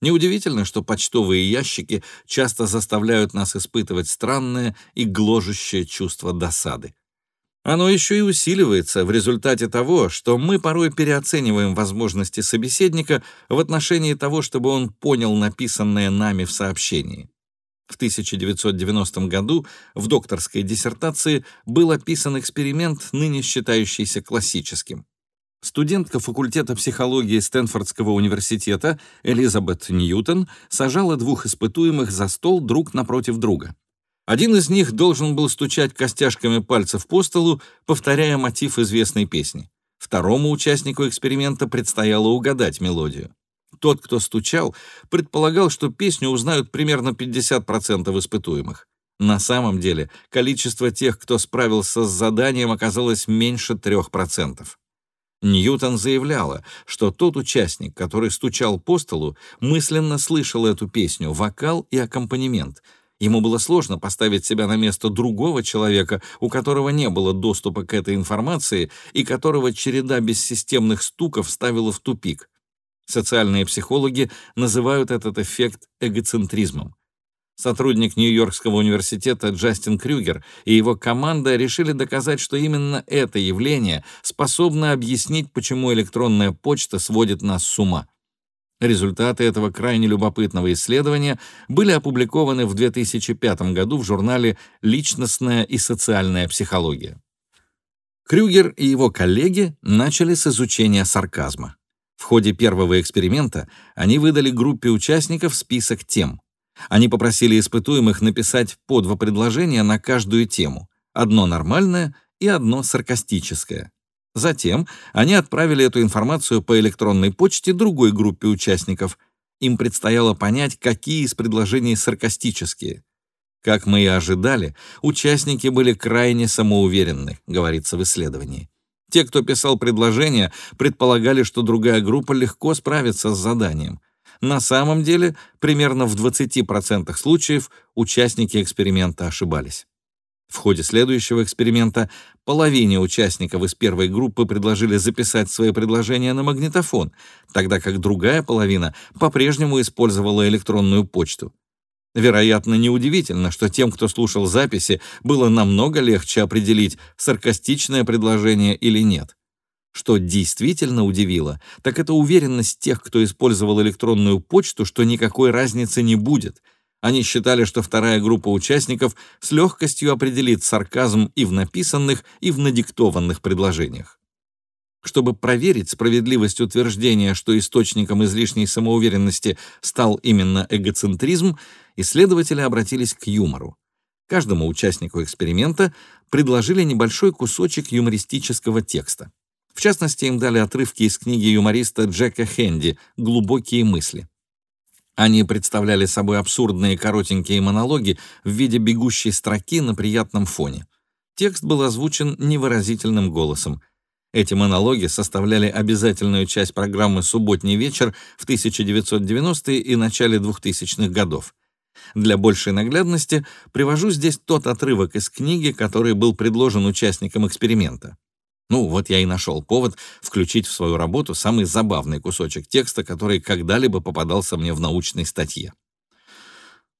Неудивительно, что почтовые ящики часто заставляют нас испытывать странное и гложущее чувство досады. Оно еще и усиливается в результате того, что мы порой переоцениваем возможности собеседника в отношении того, чтобы он понял написанное нами в сообщении. В 1990 году в докторской диссертации был описан эксперимент, ныне считающийся классическим. Студентка факультета психологии Стэнфордского университета Элизабет Ньютон сажала двух испытуемых за стол друг напротив друга. Один из них должен был стучать костяшками пальцев по столу, повторяя мотив известной песни. Второму участнику эксперимента предстояло угадать мелодию. Тот, кто стучал, предполагал, что песню узнают примерно 50% испытуемых. На самом деле, количество тех, кто справился с заданием, оказалось меньше 3%. Ньютон заявляла, что тот участник, который стучал по столу, мысленно слышал эту песню, вокал и аккомпанемент — Ему было сложно поставить себя на место другого человека, у которого не было доступа к этой информации и которого череда бессистемных стуков ставила в тупик. Социальные психологи называют этот эффект эгоцентризмом. Сотрудник Нью-Йоркского университета Джастин Крюгер и его команда решили доказать, что именно это явление способно объяснить, почему электронная почта сводит нас с ума. Результаты этого крайне любопытного исследования были опубликованы в 2005 году в журнале «Личностная и социальная психология». Крюгер и его коллеги начали с изучения сарказма. В ходе первого эксперимента они выдали группе участников список тем. Они попросили испытуемых написать по два предложения на каждую тему, одно нормальное и одно саркастическое. Затем они отправили эту информацию по электронной почте другой группе участников. Им предстояло понять, какие из предложений саркастические. Как мы и ожидали, участники были крайне самоуверенны, говорится в исследовании. Те, кто писал предложения, предполагали, что другая группа легко справится с заданием. На самом деле, примерно в 20% случаев участники эксперимента ошибались. В ходе следующего эксперимента половине участников из первой группы предложили записать свои предложения на магнитофон, тогда как другая половина по-прежнему использовала электронную почту. Вероятно, неудивительно, что тем, кто слушал записи, было намного легче определить, саркастичное предложение или нет. Что действительно удивило, так это уверенность тех, кто использовал электронную почту, что никакой разницы не будет — они считали, что вторая группа участников с легкостью определит сарказм и в написанных, и в надиктованных предложениях. Чтобы проверить справедливость утверждения, что источником излишней самоуверенности стал именно эгоцентризм, исследователи обратились к юмору. Каждому участнику эксперимента предложили небольшой кусочек юмористического текста. В частности, им дали отрывки из книги юмориста Джека Хенди «Глубокие мысли». Они представляли собой абсурдные коротенькие монологи в виде бегущей строки на приятном фоне. Текст был озвучен невыразительным голосом. Эти монологи составляли обязательную часть программы «Субботний вечер» в 1990-е и начале 2000-х годов. Для большей наглядности привожу здесь тот отрывок из книги, который был предложен участникам эксперимента. Ну, вот я и нашел повод включить в свою работу самый забавный кусочек текста, который когда-либо попадался мне в научной статье.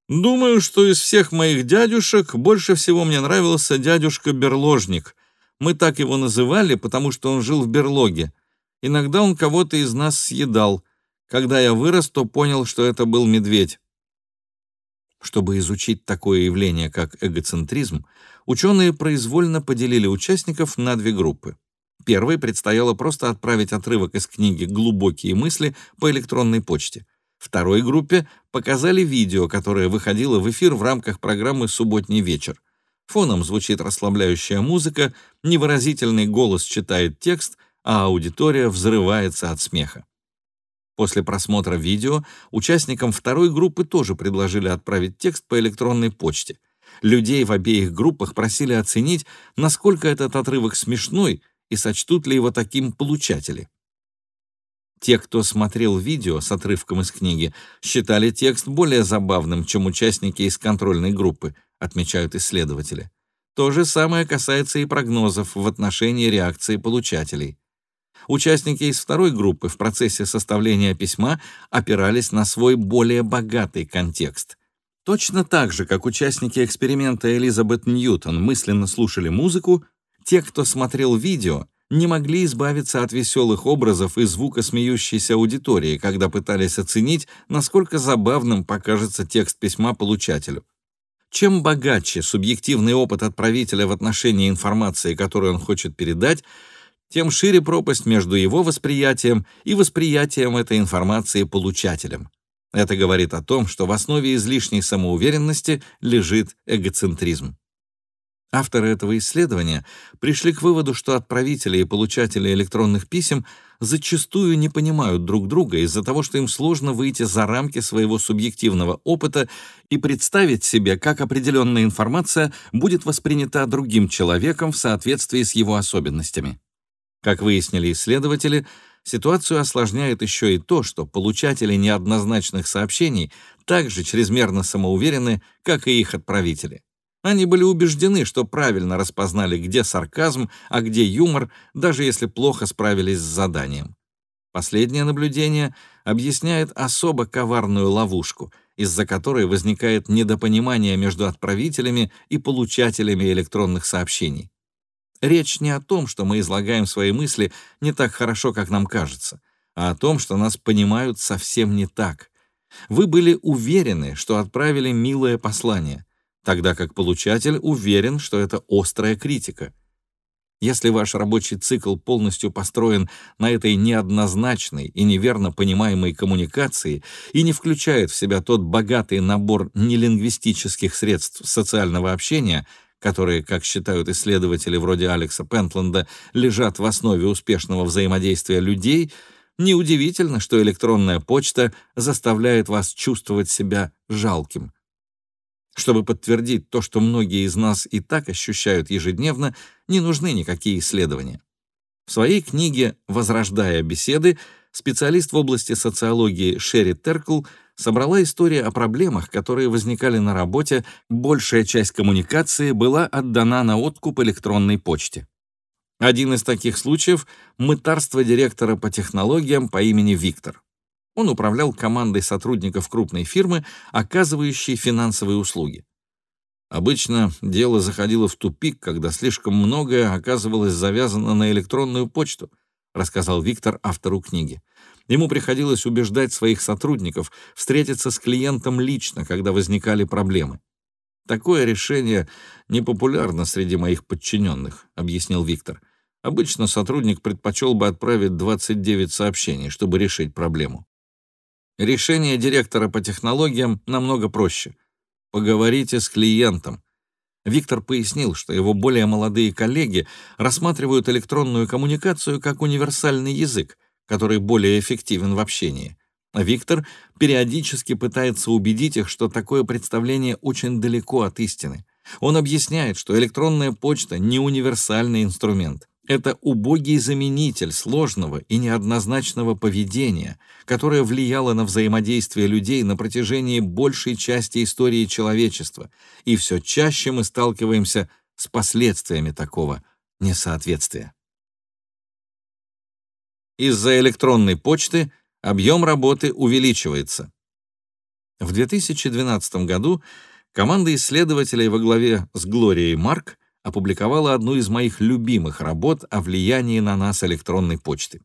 Думаю, что из всех моих дядюшек больше всего мне нравился дядюшка-берложник. Мы так его называли, потому что он жил в берлоге. Иногда он кого-то из нас съедал. Когда я вырос, то понял, что это был медведь. Чтобы изучить такое явление, как эгоцентризм, ученые произвольно поделили участников на две группы. Первой предстояло просто отправить отрывок из книги «Глубокие мысли» по электронной почте. Второй группе показали видео, которое выходило в эфир в рамках программы «Субботний вечер». Фоном звучит расслабляющая музыка, невыразительный голос читает текст, а аудитория взрывается от смеха. После просмотра видео участникам второй группы тоже предложили отправить текст по электронной почте. Людей в обеих группах просили оценить, насколько этот отрывок смешной и сочтут ли его таким получатели. Те, кто смотрел видео с отрывком из книги, считали текст более забавным, чем участники из контрольной группы, отмечают исследователи. То же самое касается и прогнозов в отношении реакции получателей. Участники из второй группы в процессе составления письма опирались на свой более богатый контекст. Точно так же, как участники эксперимента Элизабет Ньютон мысленно слушали музыку, те, кто смотрел видео, не могли избавиться от веселых образов и звука смеющейся аудитории, когда пытались оценить, насколько забавным покажется текст письма получателю. Чем богаче субъективный опыт отправителя в отношении информации, которую он хочет передать, тем шире пропасть между его восприятием и восприятием этой информации получателем. Это говорит о том, что в основе излишней самоуверенности лежит эгоцентризм. Авторы этого исследования пришли к выводу, что отправители и получатели электронных писем зачастую не понимают друг друга из-за того, что им сложно выйти за рамки своего субъективного опыта и представить себе, как определенная информация будет воспринята другим человеком в соответствии с его особенностями. Как выяснили исследователи, ситуацию осложняет еще и то, что получатели неоднозначных сообщений также чрезмерно самоуверены, как и их отправители. Они были убеждены, что правильно распознали, где сарказм, а где юмор, даже если плохо справились с заданием. Последнее наблюдение объясняет особо коварную ловушку, из-за которой возникает недопонимание между отправителями и получателями электронных сообщений. Речь не о том, что мы излагаем свои мысли не так хорошо, как нам кажется, а о том, что нас понимают совсем не так. Вы были уверены, что отправили милое послание, тогда как получатель уверен, что это острая критика. Если ваш рабочий цикл полностью построен на этой неоднозначной и неверно понимаемой коммуникации и не включает в себя тот богатый набор нелингвистических средств социального общения, которые, как считают исследователи вроде Алекса Пентленда, лежат в основе успешного взаимодействия людей, неудивительно, что электронная почта заставляет вас чувствовать себя жалким. Чтобы подтвердить то, что многие из нас и так ощущают ежедневно, не нужны никакие исследования. В своей книге «Возрождая беседы» специалист в области социологии Шерри Теркл собрала истории о проблемах, которые возникали на работе, большая часть коммуникации была отдана на откуп электронной почте. Один из таких случаев — мытарство директора по технологиям по имени Виктор. Он управлял командой сотрудников крупной фирмы, оказывающей финансовые услуги. Обычно дело заходило в тупик, когда слишком многое оказывалось завязано на электронную почту, рассказал Виктор автору книги. Ему приходилось убеждать своих сотрудников встретиться с клиентом лично, когда возникали проблемы. «Такое решение непопулярно среди моих подчиненных», — объяснил Виктор. «Обычно сотрудник предпочел бы отправить 29 сообщений, чтобы решить проблему. Решение директора по технологиям намного проще. Поговорите с клиентом. Виктор пояснил, что его более молодые коллеги рассматривают электронную коммуникацию как универсальный язык, который более эффективен в общении. Виктор периодически пытается убедить их, что такое представление очень далеко от истины. Он объясняет, что электронная почта не универсальный инструмент. Это убогий заменитель сложного и неоднозначного поведения, которое влияло на взаимодействие людей на протяжении большей части истории человечества, и все чаще мы сталкиваемся с последствиями такого несоответствия. Из-за электронной почты объем работы увеличивается. В 2012 году команда исследователей во главе с Глорией Марк опубликовала одну из моих любимых работ о влиянии на нас электронной почты.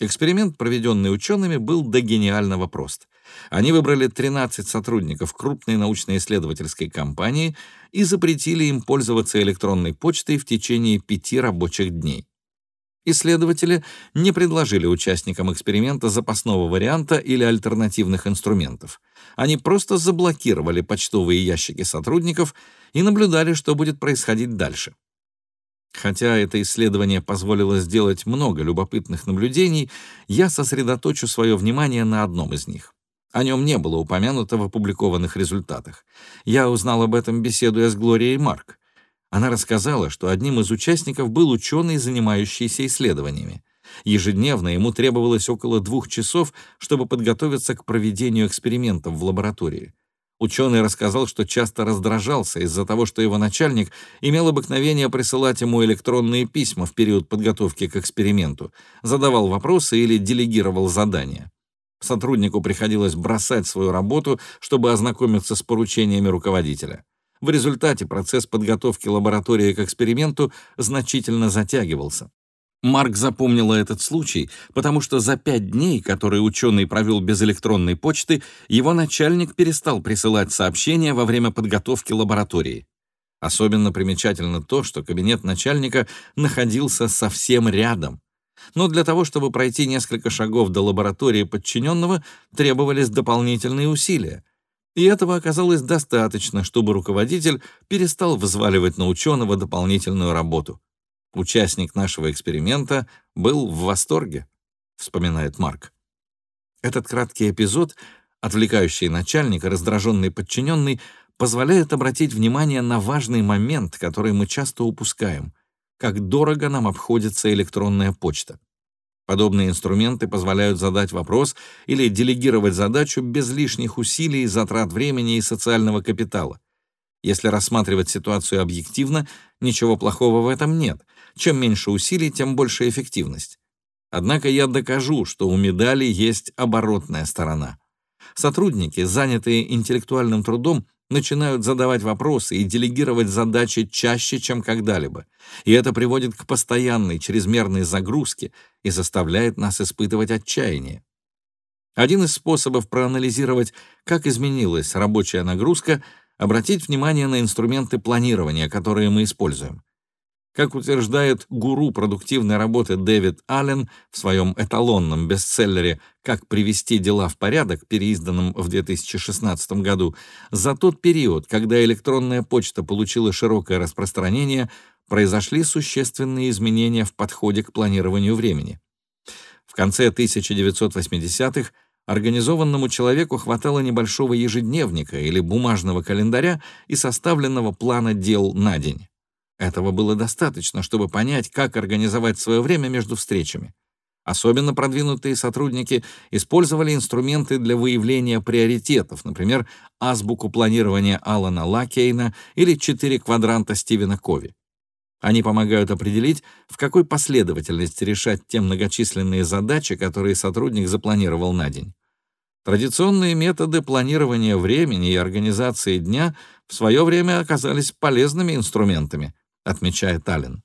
Эксперимент, проведенный учеными, был до гениального прост. Они выбрали 13 сотрудников крупной научно-исследовательской компании и запретили им пользоваться электронной почтой в течение пяти рабочих дней. Исследователи не предложили участникам эксперимента запасного варианта или альтернативных инструментов. Они просто заблокировали почтовые ящики сотрудников и наблюдали, что будет происходить дальше. Хотя это исследование позволило сделать много любопытных наблюдений, я сосредоточу свое внимание на одном из них. О нем не было упомянуто в опубликованных результатах. Я узнал об этом, беседуя с Глорией Марк. Она рассказала, что одним из участников был ученый, занимающийся исследованиями. Ежедневно ему требовалось около двух часов, чтобы подготовиться к проведению экспериментов в лаборатории. Ученый рассказал, что часто раздражался из-за того, что его начальник имел обыкновение присылать ему электронные письма в период подготовки к эксперименту, задавал вопросы или делегировал задания. Сотруднику приходилось бросать свою работу, чтобы ознакомиться с поручениями руководителя. В результате процесс подготовки лаборатории к эксперименту значительно затягивался. Марк запомнила этот случай, потому что за пять дней, которые ученый провел без электронной почты, его начальник перестал присылать сообщения во время подготовки лаборатории. Особенно примечательно то, что кабинет начальника находился совсем рядом. Но для того, чтобы пройти несколько шагов до лаборатории подчиненного, требовались дополнительные усилия — и этого оказалось достаточно, чтобы руководитель перестал взваливать на ученого дополнительную работу. Участник нашего эксперимента был в восторге, вспоминает Марк. Этот краткий эпизод, отвлекающий начальника, раздраженный подчиненный, позволяет обратить внимание на важный момент, который мы часто упускаем — как дорого нам обходится электронная почта. Подобные инструменты позволяют задать вопрос или делегировать задачу без лишних усилий, затрат времени и социального капитала. Если рассматривать ситуацию объективно, ничего плохого в этом нет. Чем меньше усилий, тем больше эффективность. Однако я докажу, что у медали есть оборотная сторона. Сотрудники, занятые интеллектуальным трудом, начинают задавать вопросы и делегировать задачи чаще, чем когда-либо. И это приводит к постоянной чрезмерной загрузке и заставляет нас испытывать отчаяние. Один из способов проанализировать, как изменилась рабочая нагрузка, обратить внимание на инструменты планирования, которые мы используем. Как утверждает гуру продуктивной работы Дэвид Аллен в своем эталонном бестселлере «Как привести дела в порядок», переизданном в 2016 году, за тот период, когда электронная почта получила широкое распространение, произошли существенные изменения в подходе к планированию времени. В конце 1980-х организованному человеку хватало небольшого ежедневника или бумажного календаря и составленного плана дел на день. Этого было достаточно, чтобы понять, как организовать свое время между встречами. Особенно продвинутые сотрудники использовали инструменты для выявления приоритетов, например, азбуку планирования Алана Лакейна или четыре квадранта Стивена Кови. Они помогают определить, в какой последовательности решать те многочисленные задачи, которые сотрудник запланировал на день. Традиционные методы планирования времени и организации дня в свое время оказались полезными инструментами, отмечает Аллен.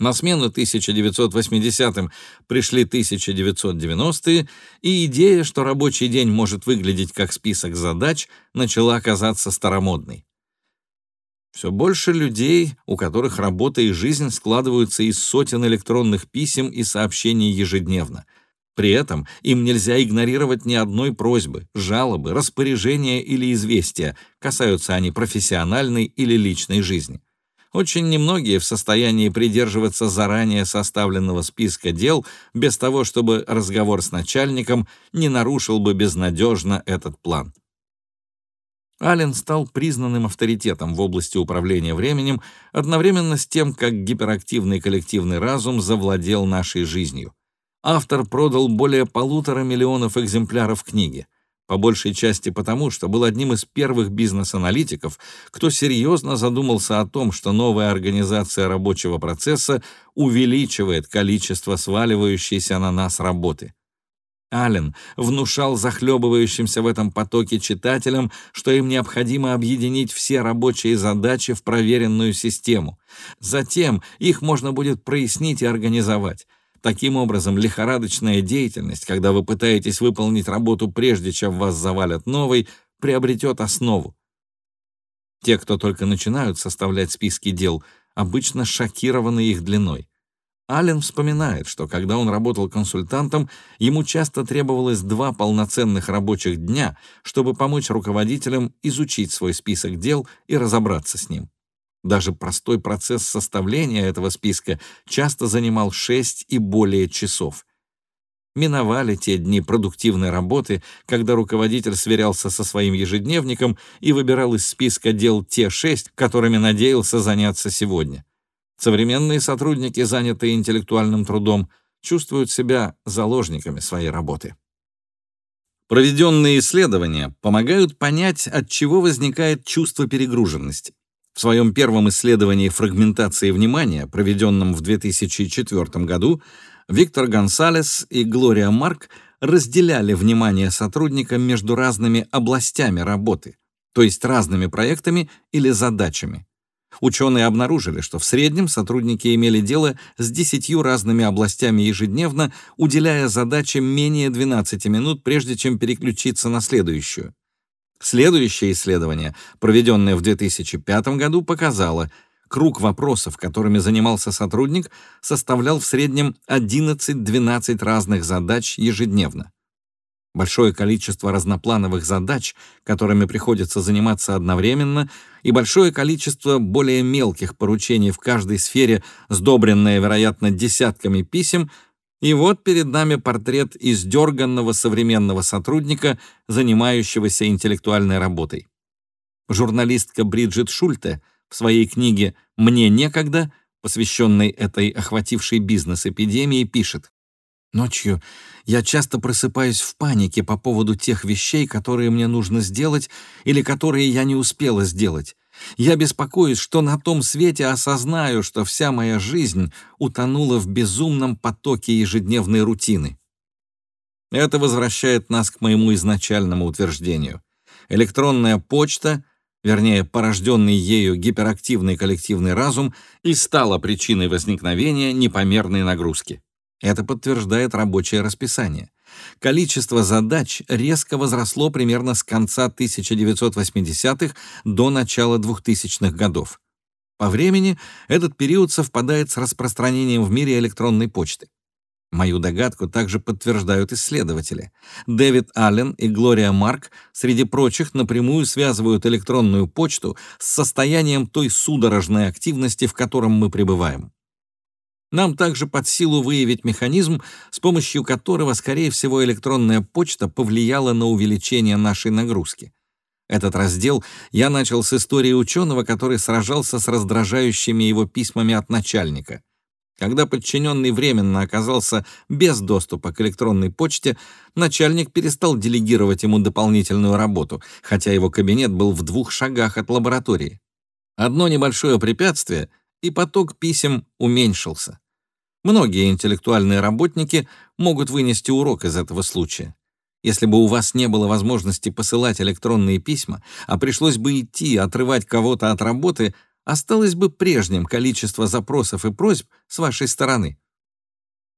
На смену 1980-м пришли 1990-е, и идея, что рабочий день может выглядеть как список задач, начала казаться старомодной. Все больше людей, у которых работа и жизнь складываются из сотен электронных писем и сообщений ежедневно. При этом им нельзя игнорировать ни одной просьбы, жалобы, распоряжения или известия, касаются они профессиональной или личной жизни. Очень немногие в состоянии придерживаться заранее составленного списка дел без того, чтобы разговор с начальником не нарушил бы безнадежно этот план. Аллен стал признанным авторитетом в области управления временем одновременно с тем, как гиперактивный коллективный разум завладел нашей жизнью. Автор продал более полутора миллионов экземпляров книги по большей части потому, что был одним из первых бизнес-аналитиков, кто серьезно задумался о том, что новая организация рабочего процесса увеличивает количество сваливающейся на нас работы. Аллен внушал захлебывающимся в этом потоке читателям, что им необходимо объединить все рабочие задачи в проверенную систему. Затем их можно будет прояснить и организовать. Таким образом, лихорадочная деятельность, когда вы пытаетесь выполнить работу прежде, чем вас завалят новой, приобретет основу. Те, кто только начинают составлять списки дел, обычно шокированы их длиной. Аллен вспоминает, что когда он работал консультантом, ему часто требовалось два полноценных рабочих дня, чтобы помочь руководителям изучить свой список дел и разобраться с ним. Даже простой процесс составления этого списка часто занимал 6 и более часов. Миновали те дни продуктивной работы, когда руководитель сверялся со своим ежедневником и выбирал из списка дел те шесть, которыми надеялся заняться сегодня. Современные сотрудники, занятые интеллектуальным трудом, чувствуют себя заложниками своей работы. Проведенные исследования помогают понять, от чего возникает чувство перегруженности. В своем первом исследовании фрагментации внимания, проведенном в 2004 году, Виктор Гонсалес и Глория Марк разделяли внимание сотрудника между разными областями работы, то есть разными проектами или задачами. Ученые обнаружили, что в среднем сотрудники имели дело с десятью разными областями ежедневно, уделяя задаче менее 12 минут, прежде чем переключиться на следующую. Следующее исследование, проведенное в 2005 году, показало, круг вопросов, которыми занимался сотрудник, составлял в среднем 11-12 разных задач ежедневно. Большое количество разноплановых задач, которыми приходится заниматься одновременно, и большое количество более мелких поручений в каждой сфере, сдобренное, вероятно, десятками писем, и вот перед нами портрет издерганного современного сотрудника, занимающегося интеллектуальной работой. Журналистка Бриджит Шульте в своей книге «Мне некогда», посвященной этой охватившей бизнес-эпидемии, пишет «Ночью я часто просыпаюсь в панике по поводу тех вещей, которые мне нужно сделать или которые я не успела сделать. Я беспокоюсь, что на том свете осознаю, что вся моя жизнь утонула в безумном потоке ежедневной рутины. Это возвращает нас к моему изначальному утверждению. Электронная почта, вернее, порожденный ею гиперактивный коллективный разум, и стала причиной возникновения непомерной нагрузки. Это подтверждает рабочее расписание. Количество задач резко возросло примерно с конца 1980-х до начала 2000-х годов. По времени этот период совпадает с распространением в мире электронной почты. Мою догадку также подтверждают исследователи. Дэвид Аллен и Глория Марк, среди прочих, напрямую связывают электронную почту с состоянием той судорожной активности, в котором мы пребываем. Нам также под силу выявить механизм, с помощью которого, скорее всего, электронная почта повлияла на увеличение нашей нагрузки. Этот раздел я начал с истории ученого, который сражался с раздражающими его письмами от начальника. Когда подчиненный временно оказался без доступа к электронной почте, начальник перестал делегировать ему дополнительную работу, хотя его кабинет был в двух шагах от лаборатории. Одно небольшое препятствие, и поток писем уменьшился. Многие интеллектуальные работники могут вынести урок из этого случая. Если бы у вас не было возможности посылать электронные письма, а пришлось бы идти отрывать кого-то от работы, осталось бы прежним количество запросов и просьб с вашей стороны.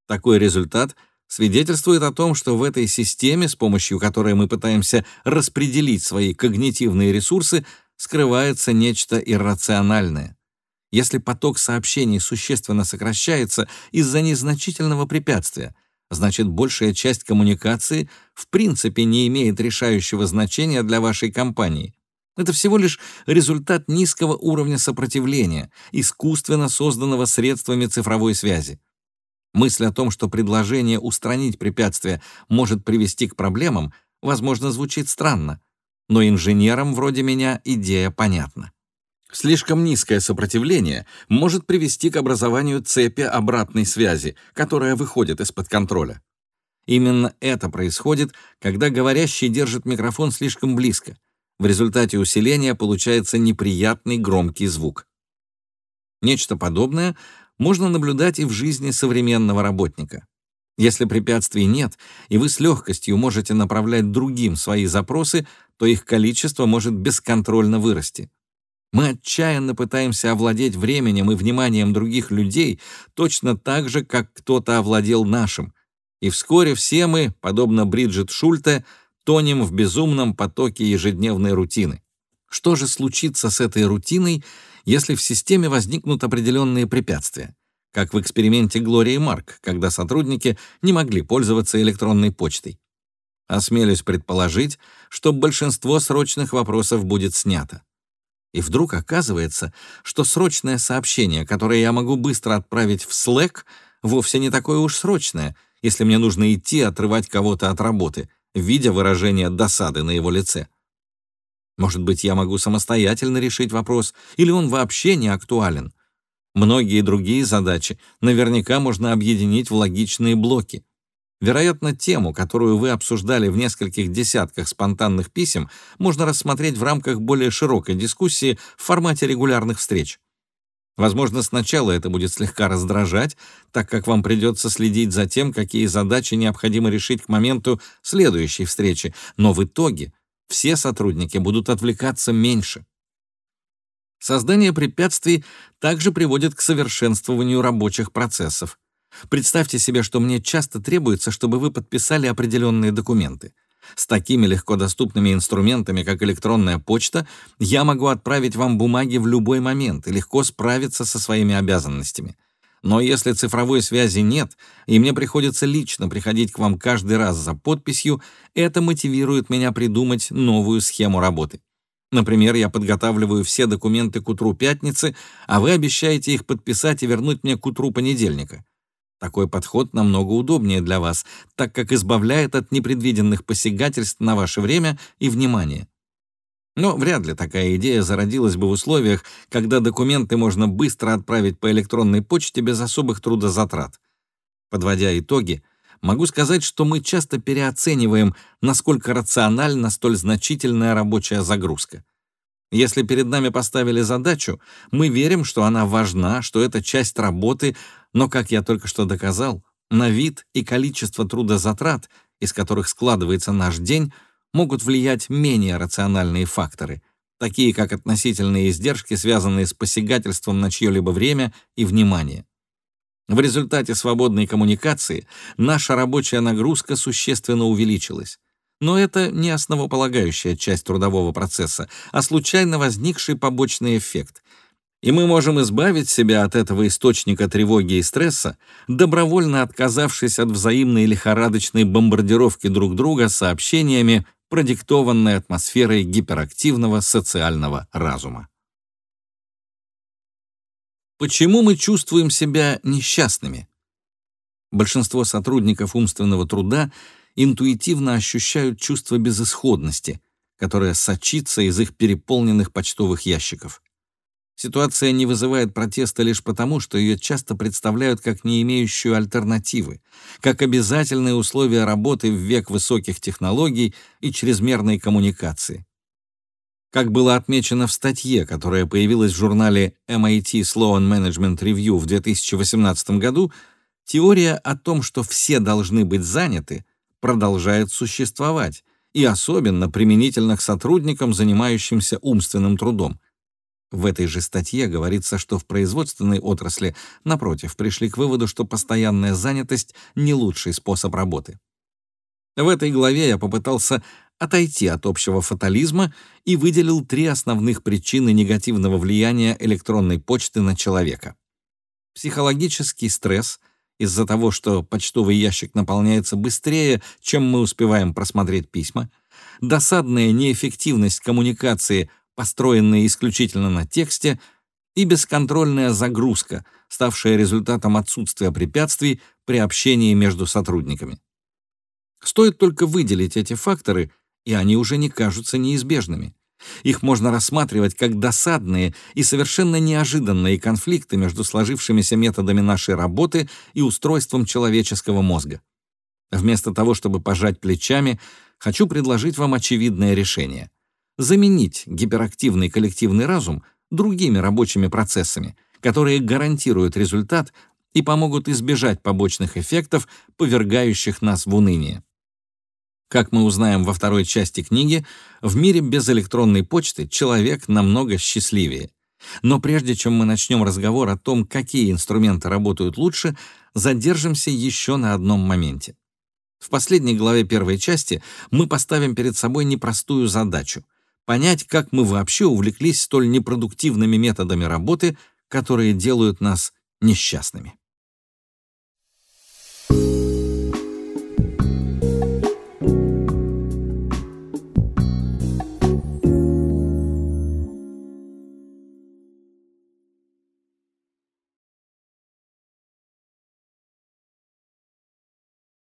Такой результат свидетельствует о том, что в этой системе, с помощью которой мы пытаемся распределить свои когнитивные ресурсы, скрывается нечто иррациональное. Если поток сообщений существенно сокращается из-за незначительного препятствия, значит, большая часть коммуникации в принципе не имеет решающего значения для вашей компании. Это всего лишь результат низкого уровня сопротивления, искусственно созданного средствами цифровой связи. Мысль о том, что предложение устранить препятствие может привести к проблемам, возможно, звучит странно, но инженерам вроде меня идея понятна. Слишком низкое сопротивление может привести к образованию цепи обратной связи, которая выходит из-под контроля. Именно это происходит, когда говорящий держит микрофон слишком близко. В результате усиления получается неприятный громкий звук. Нечто подобное можно наблюдать и в жизни современного работника. Если препятствий нет, и вы с легкостью можете направлять другим свои запросы, то их количество может бесконтрольно вырасти. Мы отчаянно пытаемся овладеть временем и вниманием других людей точно так же, как кто-то овладел нашим. И вскоре все мы, подобно Бриджит Шульте, тонем в безумном потоке ежедневной рутины. Что же случится с этой рутиной, если в системе возникнут определенные препятствия? Как в эксперименте Глории Марк, когда сотрудники не могли пользоваться электронной почтой. Осмелюсь предположить, что большинство срочных вопросов будет снято. И вдруг оказывается, что срочное сообщение, которое я могу быстро отправить в Slack, вовсе не такое уж срочное, если мне нужно идти отрывать кого-то от работы, видя выражение досады на его лице. Может быть, я могу самостоятельно решить вопрос, или он вообще не актуален. Многие другие задачи наверняка можно объединить в логичные блоки. Вероятно, тему, которую вы обсуждали в нескольких десятках спонтанных писем, можно рассмотреть в рамках более широкой дискуссии в формате регулярных встреч. Возможно, сначала это будет слегка раздражать, так как вам придется следить за тем, какие задачи необходимо решить к моменту следующей встречи, но в итоге все сотрудники будут отвлекаться меньше. Создание препятствий также приводит к совершенствованию рабочих процессов. Представьте себе, что мне часто требуется, чтобы вы подписали определенные документы. С такими легкодоступными инструментами, как электронная почта, я могу отправить вам бумаги в любой момент и легко справиться со своими обязанностями. Но если цифровой связи нет, и мне приходится лично приходить к вам каждый раз за подписью, это мотивирует меня придумать новую схему работы. Например, я подготавливаю все документы к утру пятницы, а вы обещаете их подписать и вернуть мне к утру понедельника. Такой подход намного удобнее для вас, так как избавляет от непредвиденных посягательств на ваше время и внимание. Но вряд ли такая идея зародилась бы в условиях, когда документы можно быстро отправить по электронной почте без особых трудозатрат. Подводя итоги, могу сказать, что мы часто переоцениваем, насколько рациональна столь значительная рабочая загрузка. Если перед нами поставили задачу, мы верим, что она важна, что это часть работы, но, как я только что доказал, на вид и количество трудозатрат, из которых складывается наш день, могут влиять менее рациональные факторы, такие как относительные издержки, связанные с посягательством на чье-либо время и внимание. В результате свободной коммуникации наша рабочая нагрузка существенно увеличилась. Но это не основополагающая часть трудового процесса, а случайно возникший побочный эффект. И мы можем избавить себя от этого источника тревоги и стресса, добровольно отказавшись от взаимной лихорадочной бомбардировки друг друга сообщениями, продиктованной атмосферой гиперактивного социального разума. Почему мы чувствуем себя несчастными? Большинство сотрудников умственного труда интуитивно ощущают чувство безысходности, которое сочится из их переполненных почтовых ящиков. Ситуация не вызывает протеста лишь потому, что ее часто представляют как не имеющую альтернативы, как обязательные условия работы в век высоких технологий и чрезмерной коммуникации. Как было отмечено в статье, которая появилась в журнале MIT Sloan Management Review в 2018 году, теория о том, что все должны быть заняты, продолжает существовать, и особенно применительно к сотрудникам, занимающимся умственным трудом. В этой же статье говорится, что в производственной отрасли, напротив, пришли к выводу, что постоянная занятость — не лучший способ работы. В этой главе я попытался отойти от общего фатализма и выделил три основных причины негативного влияния электронной почты на человека. Психологический стресс из-за того, что почтовый ящик наполняется быстрее, чем мы успеваем просмотреть письма, досадная неэффективность коммуникации, построенная исключительно на тексте, и бесконтрольная загрузка, ставшая результатом отсутствия препятствий при общении между сотрудниками. Стоит только выделить эти факторы, и они уже не кажутся неизбежными. Их можно рассматривать как досадные и совершенно неожиданные конфликты между сложившимися методами нашей работы и устройством человеческого мозга. Вместо того, чтобы пожать плечами, хочу предложить вам очевидное решение. Заменить гиперактивный коллективный разум другими рабочими процессами, которые гарантируют результат и помогут избежать побочных эффектов, повергающих нас в уныние. Как мы узнаем во второй части книги, в мире без электронной почты человек намного счастливее. Но прежде чем мы начнем разговор о том, какие инструменты работают лучше, задержимся еще на одном моменте. В последней главе первой части мы поставим перед собой непростую задачу — понять, как мы вообще увлеклись столь непродуктивными методами работы, которые делают нас несчастными. Thank you